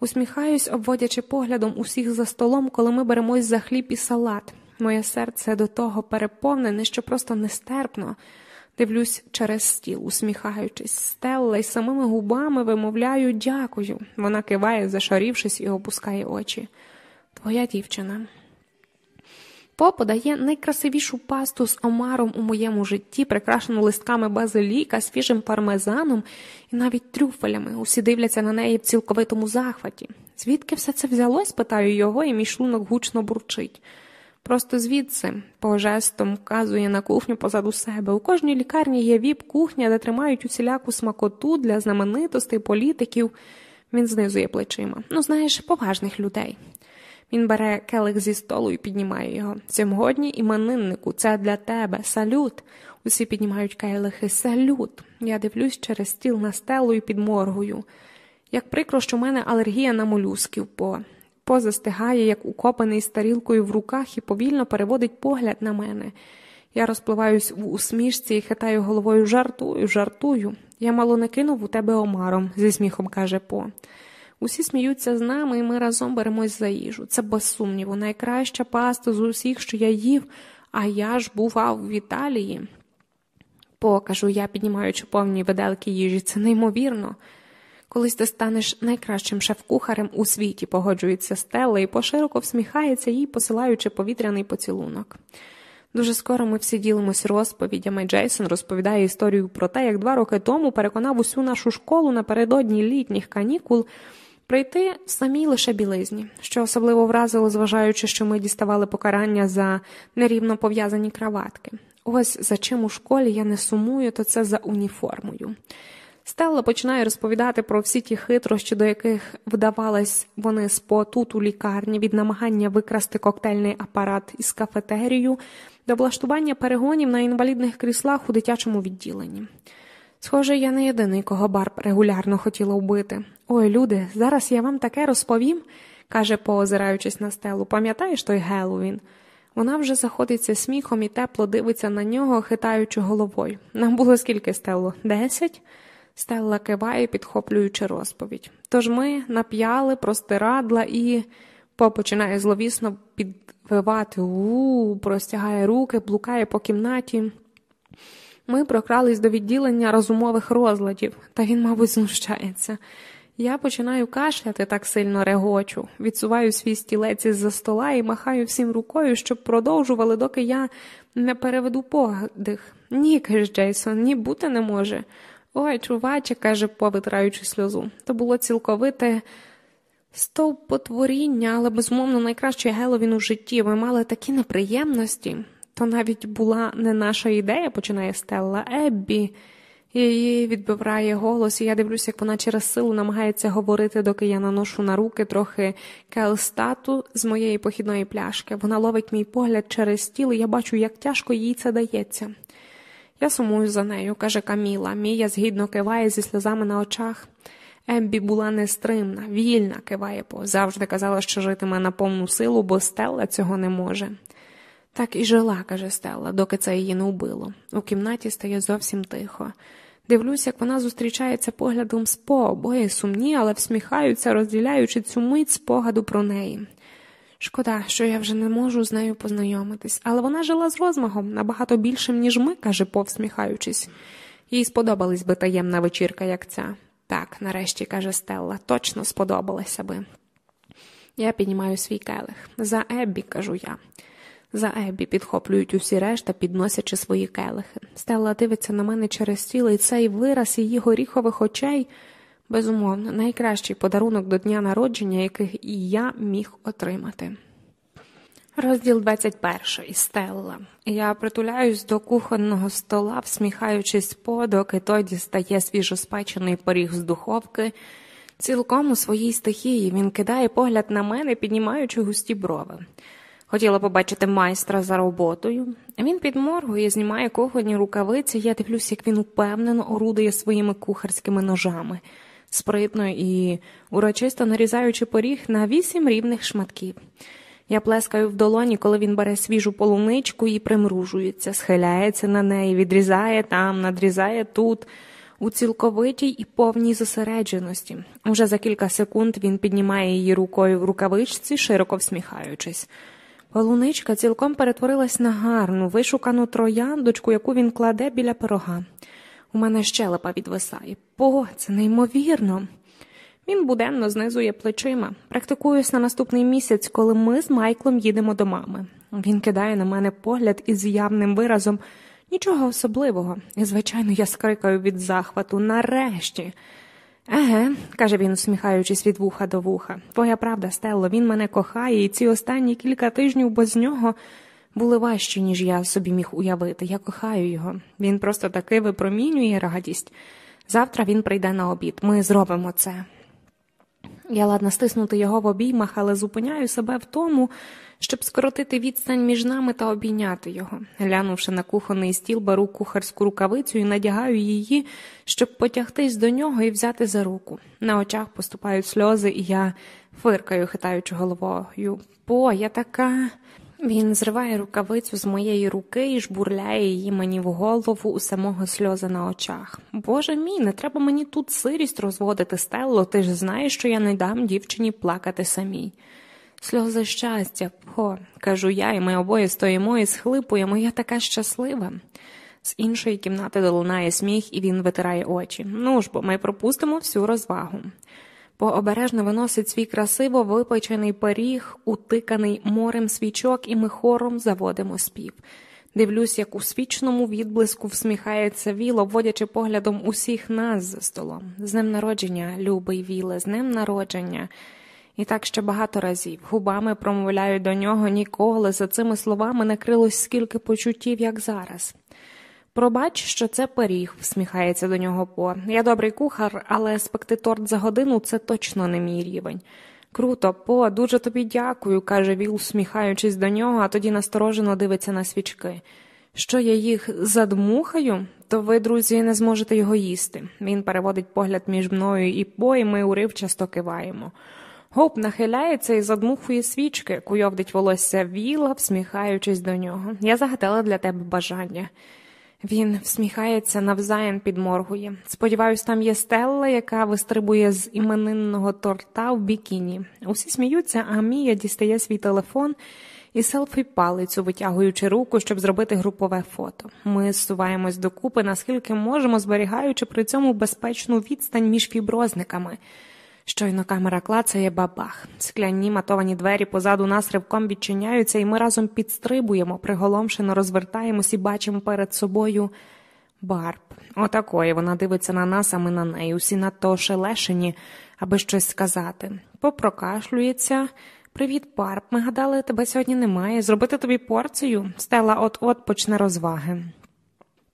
S1: Усміхаюсь, обводячи поглядом усіх за столом, коли ми беремось за хліб і салат. Моє серце до того переповнене, що просто нестерпно. Дивлюсь через стіл, усміхаючись, стелла й самими губами вимовляю дякую. Вона киває, зашарівшись, і опускає очі. Твоя дівчина. По подає найкрасивішу пасту з омаром у моєму житті, прикрашену листками базиліка, свіжим пармезаном і навіть трюфелями. Усі дивляться на неї в цілковитому захваті. Звідки все це взялось? питаю його, і мій шлунок гучно бурчить. Просто звідси, по жестом вказує на кухню позаду себе. У кожній лікарні є віп-кухня, де тримають усіляку смакоту для знаменитостей, політиків. Він знизує плечима. Ну, знаєш, поважних людей. Він бере келих зі столу і піднімає його. Сьогодні імениннику, це для тебе, салют. Усі піднімають келихи, салют. Я дивлюсь через стіл на стелу і підморгую. Як прикро, що в мене алергія на молюсків по. По застигає, як укопаний з тарілкою в руках, і повільно переводить погляд на мене. Я розпливаюсь в усмішці і хитаю головою жартую, жартую. Я мало не кинув у тебе омаром, зі сміхом каже По. Усі сміються з нами, і ми разом беремось за їжу. Це без сумніву, найкраща паста з усіх, що я їв, а я ж бував в Італії. Покажу я, піднімаючи повні виделки їжі, це неймовірно. Колись ти станеш найкращим шеф-кухарем у світі, погоджується Стелла і пошироко всміхається їй, посилаючи повітряний поцілунок. Дуже скоро ми всі ділимось розповідями. Джейсон розповідає історію про те, як два роки тому переконав усю нашу школу напередодні літніх канікул прийти в самій лише білизні, що особливо вразило, зважаючи, що ми діставали покарання за нерівно пов'язані краватки. Ось за чим у школі я не сумую, то це за уніформою. Стелла починає розповідати про всі ті хитрощі, до яких вдавались вони з тут у лікарні від намагання викрасти коктейльний апарат із кафетерію до облаштування перегонів на інвалідних кріслах у дитячому відділенні. Схоже, я не єдиний, кого Барб регулярно хотіла вбити. Ой, люди, зараз я вам таке розповім, каже, поозираючись на стелу. Пам'ятаєш той Геловін? Вона вже заходиться сміхом і тепло дивиться на нього, хитаючи головою. Нам було скільки стело? Десять? Стелла киває, підхоплюючи розповідь. Тож ми нап'яли простирадла і починає зловісно підвивати у, простягає руки, блукає по кімнаті. Ми прокрались до відділення розумових розладів, та він, мабуть, знущається. Я починаю кашляти так сильно регочу, відсуваю свій стілець із за стола і махаю всім рукою, щоб продовжували, доки я не переведу подих. Ні, каже Джейсон, ні бути не може. Ой, чуваче, каже, повитраючи сльозу. То було цілковите стовпотворіння, але безумовно найкращий Геловін у житті. Ви мали такі неприємності. То навіть була не наша ідея, починає Стелла Еббі. Її відбиває голос, і я дивлюся, як вона через силу намагається говорити, доки я наношу на руки трохи келстату з моєї похідної пляшки. Вона ловить мій погляд через стіл, і я бачу, як тяжко їй це дається. Я сумую за нею, каже Каміла. Мія згідно киває зі сльозами на очах. Еббі була нестримна, вільна, киває по. Завжди казала, що житиме на повну силу, бо Стелла цього не може. Так і жила, каже Стелла, доки це її не вбило. У кімнаті стає зовсім тихо. Дивлюсь, як вона зустрічається поглядом з по, обоє сумні, але всміхаються, розділяючи цю мить спогаду про неї. Шкода, що я вже не можу з нею познайомитись, але вона жила з розмахом набагато більшим, ніж ми, каже, повсміхаючись. Їй сподобалась би таємна вечірка, як ця. Так, нарешті, каже Стелла, точно сподобалася би. Я піднімаю свій келих. За Еббі, кажу я. За Еббі підхоплюють усі решта, підносячи свої келихи. Стелла дивиться на мене через стіл, і цей вираз її горіхових очей. Безумовно, найкращий подарунок до дня народження, яких і я міг отримати. Розділ 21. Стелла. Я притуляюсь до кухонного стола, всміхаючись подоки той дістає свіжоспечений поріг з духовки. Цілком у своїй стихії він кидає погляд на мене, піднімаючи густі брови. Хотіла побачити майстра за роботою. Він підморгує, знімає кухонні рукавиці, я дивлюсь, як він упевнено орудує своїми кухарськими ножами, спритно і урочисто нарізаючи поріг на вісім рівних шматків. Я плескаю в долоні, коли він бере свіжу полуничку і примружується, схиляється на неї, відрізає там, надрізає тут, у цілковитій і повній зосередженості. Уже за кілька секунд він піднімає її рукою в рукавичці, широко всміхаючись. Полуничка цілком перетворилась на гарну, вишукану трояндочку, яку він кладе біля пирога. У мене щелепа відвисає. По, це неймовірно. Він буденно знизує плечима. Практикуюсь на наступний місяць, коли ми з Майклом їдемо до мами. Він кидає на мене погляд із явним виразом нічого особливого. І, звичайно, я скрикаю від захвату. Нарешті. Еге, каже він, усміхаючись від вуха до вуха. Твоя правда, Стелло, він мене кохає, і ці останні кілька тижнів без нього були важчі, ніж я собі міг уявити. Я кохаю його. Він просто таки випромінює радість. Завтра він прийде на обід. Ми зробимо це. Я ладна стиснути його в обіймах, але зупиняю себе в тому, щоб скоротити відстань між нами та обійняти його. Глянувши на кухонний стіл, беру кухарську рукавицю і надягаю її, щоб потягтись до нього і взяти за руку. На очах поступають сльози, і я фиркаю, хитаючи головою. Бо я така. Він зриває рукавицю з моєї руки і жбурляє її мені в голову у самого сльози на очах. Боже мій, не треба мені тут сирість розводити стелло, ти ж знаєш, що я не дам дівчині плакати самій. Сльози щастя, по, кажу я, і ми обоє стоїмо і схлипуємо, я така щаслива. З іншої кімнати долунає сміх, і він витирає очі. Ну ж бо ми пропустимо всю розвагу бо обережно виносить свій красиво випечений пиріг, утиканий морем свічок, і ми хором заводимо спів. Дивлюсь, як у свічному відблиску всміхається віл, обводячи поглядом усіх нас за столом. З ним народження, любий віле, з ним народження. І так ще багато разів. Губами промовляють до нього ніколи за цими словами не крилось скільки почуттів, як зараз. Пробач, що це пиріг, всміхається до нього По. Я добрий кухар, але спекти торт за годину це точно не мій рівень. Круто, По, дуже тобі дякую, каже Віл, усміхаючись до нього, а тоді насторожено дивиться на свічки. Що я їх задмухаю, то ви, друзі, не зможете його їсти. Він переводить погляд між мною і По, і ми уривчасто киваємо. Гоп нахиляється і задмухує свічки, куйовдить волосся Віла, всміхаючись до нього. Я загадала для тебе бажання. Він всміхається, навзаєм підморгує. Сподіваюсь, там є стелла, яка вистрибує з іменинного торта в бікіні. Усі сміються, а Мія дістає свій телефон і селфі палицю, витягуючи руку, щоб зробити групове фото. Ми зсуваємось докупи, наскільки можемо, зберігаючи при цьому безпечну відстань між фіброзниками. Щойно камера клацає бабах. Скляні матовані двері позаду нас ривком відчиняються, і ми разом підстрибуємо, приголомшено розвертаємось і бачимо перед собою Барб. Отакої вона дивиться на нас, а ми на неї, усі надто ошелешені, аби щось сказати. Попрокашлюється. Привіт, Барб. Ми гадали, тебе сьогодні немає. Зробити тобі порцію. Стела от-от почне розваги.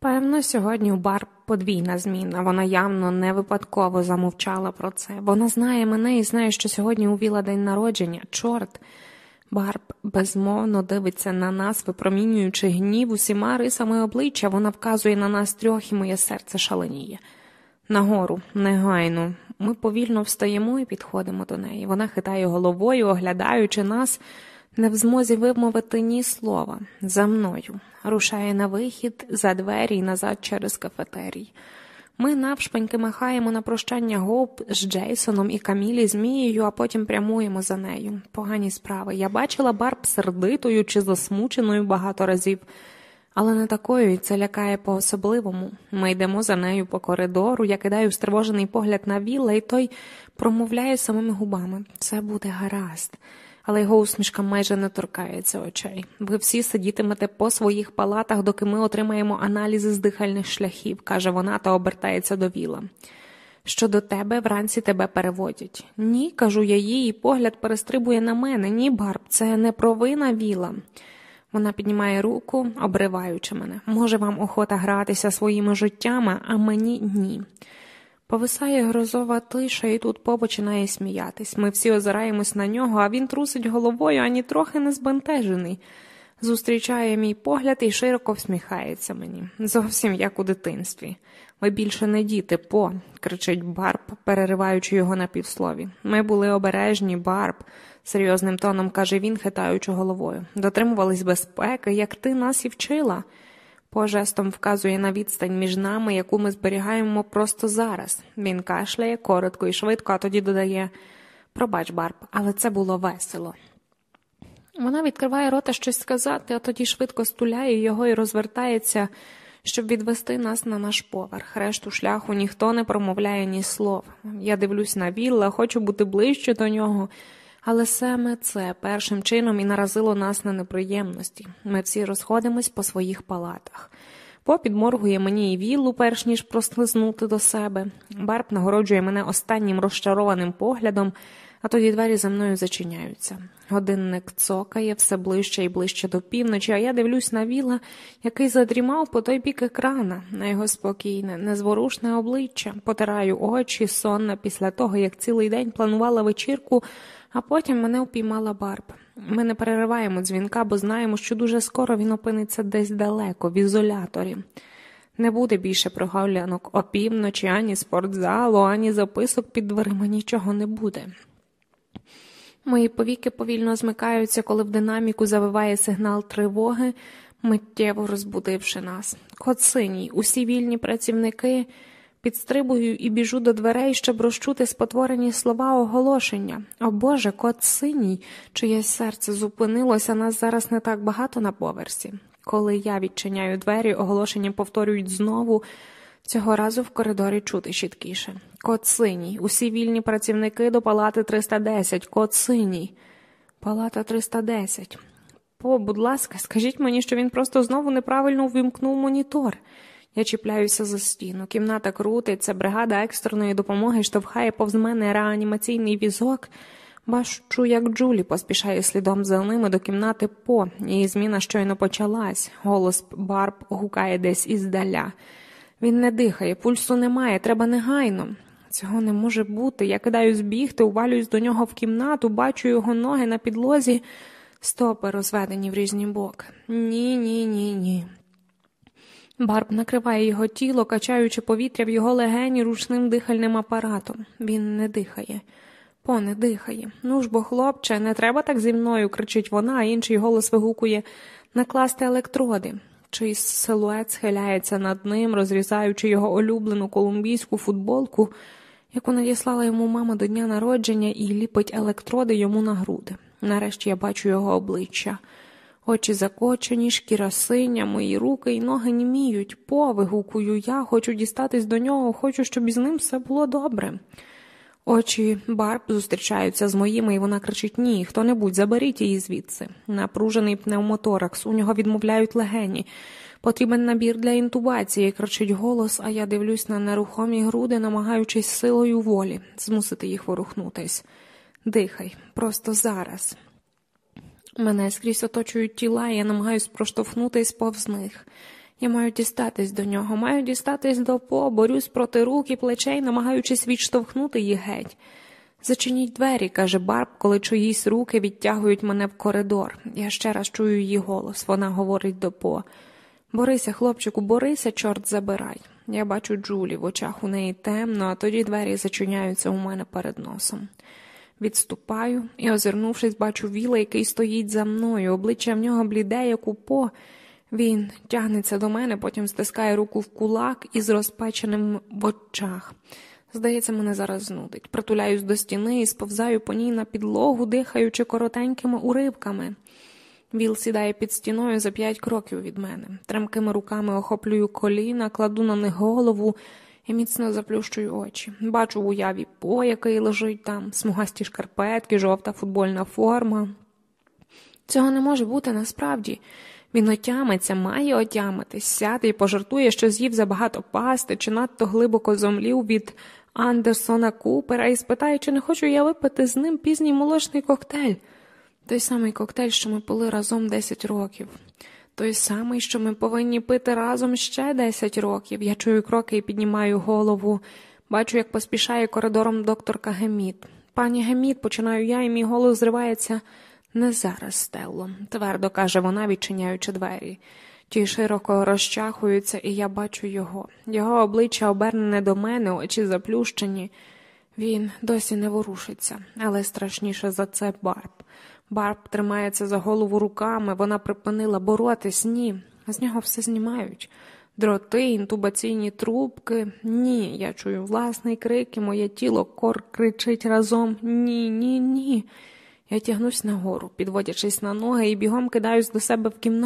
S1: Певно, сьогодні у бар подвійна зміна. Вона явно не випадково замовчала про це. Вона знає мене і знає, що сьогодні у Віла день народження. Чорт. Барб безмовно дивиться на нас, випромінюючи гнів усіма рисами обличчя, вона вказує на нас трьох, і моє серце шаленіє. Нагору, негайно. Ми повільно встаємо і підходимо до неї. Вона хитає головою, оглядаючи нас не в змозі вимовити ні слова за мною, рушає на вихід за двері і назад через кафетерій. Ми навшпаньки махаємо на прощання гоп з Джейсоном і Камілі з Мією, а потім прямуємо за нею. Погані справи. Я бачила Барб сердитою чи засмученою багато разів, але не такою, і це лякає по особливому. Ми йдемо за нею по коридору, я кидаю стривожений погляд на Вілла, і той промовляє самими губами. Це буде гаразд але його усмішка майже не торкається очей. Ви всі сидітимете по своїх палатах, доки ми отримаємо аналізи з дихальних шляхів, каже вона та обертається до віла. Щодо тебе вранці тебе переводять. Ні, кажу я їй, погляд перестрибує на мене. Ні, Барб, це не провина віла. Вона піднімає руку, обриваючи мене. Може, вам охота гратися своїми життями, а мені ні. Повисає грозова тиша, і тут По починає сміятись. Ми всі озираємось на нього, а він трусить головою, ані трохи не збентежений. Зустрічає мій погляд і широко всміхається мені, зовсім як у дитинстві. Ви більше не діти, по, кричить Барб, перериваючи його на півслові. Ми були обережні, Барб, серйозним тоном каже він, хитаючи головою. Дотримувались безпеки, як ти нас і вчила. По жестом вказує на відстань між нами, яку ми зберігаємо просто зараз. Він кашляє коротко і швидко, а тоді додає Пробач, Барб, але це було весело. Вона відкриває рота щось сказати, а тоді швидко стуляє його і розвертається, щоб відвести нас на наш поверх. Решту шляху ніхто не промовляє ні слов. Я дивлюсь на Вілла, хочу бути ближче до нього. Але саме це першим чином і наразило нас на неприємності. Ми всі розходимось по своїх палатах. По підморгує мені і віллу, перш ніж прослизнути до себе. Барб нагороджує мене останнім розчарованим поглядом, а тоді двері за мною зачиняються. Годинник цокає все ближче і ближче до півночі, а я дивлюсь на віла, який задрімав по той бік екрана, на його спокійне, незворушне обличчя, потираю очі, сонна після того, як цілий день планувала вечірку. А потім мене упіймала Барб. Ми не перериваємо дзвінка, бо знаємо, що дуже скоро він опиниться десь далеко, в ізоляторі. Не буде більше прогулянок опівночі, ані спортзалу, ані записок під дверима нічого не буде. Мої повіки повільно змикаються, коли в динаміку завиває сигнал тривоги, миттєво розбудивши нас. Кот синій, усі вільні працівники. Підстрибую і біжу до дверей, щоб розчути спотворені слова оголошення. О Боже, кот синій, чиєсь серце зупинилося, нас зараз не так багато на поверсі. Коли я відчиняю двері, оголошення повторюють знову. Цього разу в коридорі чути чіткіше. Кот синій, усі вільні працівники до палати 310, кот синій. Палата 310. По, будь ласка, скажіть мені, що він просто знову неправильно увімкнув монітор. Я чіпляюся за стіну. Кімната крутиться, бригада екстреної допомоги штовхає повз мене реанімаційний візок. Бачу, як Джулі поспішає слідом за ними до кімнати по, її зміна щойно почалась. Голос Барб гукає десь іздаля. Він не дихає, пульсу немає, треба негайно. Цього не може бути. Я кидаюсь бігти, увалююсь до нього в кімнату, бачу його ноги на підлозі, стопи розведені в різні боки. Ні, ні, ні, ні. Барб накриває його тіло, качаючи повітря в його легені ручним дихальним апаратом. Він не дихає. По не дихає. Ну ж бо, хлопче, не треба так зі мною, кричить вона, а інший голос вигукує накласти електроди. Чийсь силует схиляється над ним, розрізаючи його улюблену колумбійську футболку, яку надіслала йому мама до дня народження, і ліпить електроди йому на груди. Нарешті я бачу його обличчя. Очі закочені, шкіра синя, мої руки і ноги німіють. По, вигукую я, хочу дістатись до нього, хочу, щоб із ним все було добре. Очі Барб зустрічаються з моїми, і вона кричить Ні, хто небудь, заберіть її звідси. Напружений пневмоторакс, у нього відмовляють легені. Потрібен набір для інтубації, кричить голос, а я дивлюсь на нерухомі груди, намагаючись силою волі змусити їх ворухнутись. Дихай, просто зараз. Мене скрізь оточують тіла, і я намагаюсь проштовхнутись повз них. Я маю дістатись до нього, маю дістатись до по, борюсь проти рук і плечей, намагаючись відштовхнути їх геть. Зачиніть двері, каже Барб, коли чиїсь руки відтягують мене в коридор. Я ще раз чую її голос. Вона говорить до по. Борися, хлопчику, борися, чорт забирай. Я бачу Джулі, в очах у неї темно, а тоді двері зачиняються у мене перед носом. Відступаю і, озирнувшись, бачу віла, який стоїть за мною. Обличчя в нього бліде, як у по. Він тягнеться до мене, потім стискає руку в кулак із розпеченим в очах. Здається, мене зараз знудить. Притуляюсь до стіни і сповзаю по ній на підлогу, дихаючи коротенькими уривками. Віл сідає під стіною за п'ять кроків від мене. Тремкими руками охоплюю коліна, кладу на них голову і міцно заплющую очі. Бачу в уяві по, який лежить там, смугасті шкарпетки, жовта футбольна форма. Цього не може бути насправді. Він отямиться, має отямитись, сяде і пожартує, що з'їв забагато пасти чи надто глибоко зомлів від Андерсона Купера і спитає, чи не хочу я випити з ним пізній молочний коктейль. Той самий коктейль, що ми пили разом 10 років. Той самий, що ми повинні пити разом ще 10 років. Я чую кроки і піднімаю голову. Бачу, як поспішає коридором докторка Геміт. Пані Геміт, починаю я, і мій голос зривається. Не зараз, Стелло, твердо каже вона, відчиняючи двері. Ті широко розчахуються, і я бачу його. Його обличчя обернене до мене, очі заплющені. Він досі не ворушиться, але страшніше за це Барб. Барб тримається за голову руками, вона припинила боротись, ні. З нього все знімають. Дроти, інтубаційні трубки. Ні, я чую власний крик, і моє тіло кор кричить разом Ні, ні, ні. Я тягнусь нагору, підводячись на ноги, і бігом кидаюсь до себе в кімнату.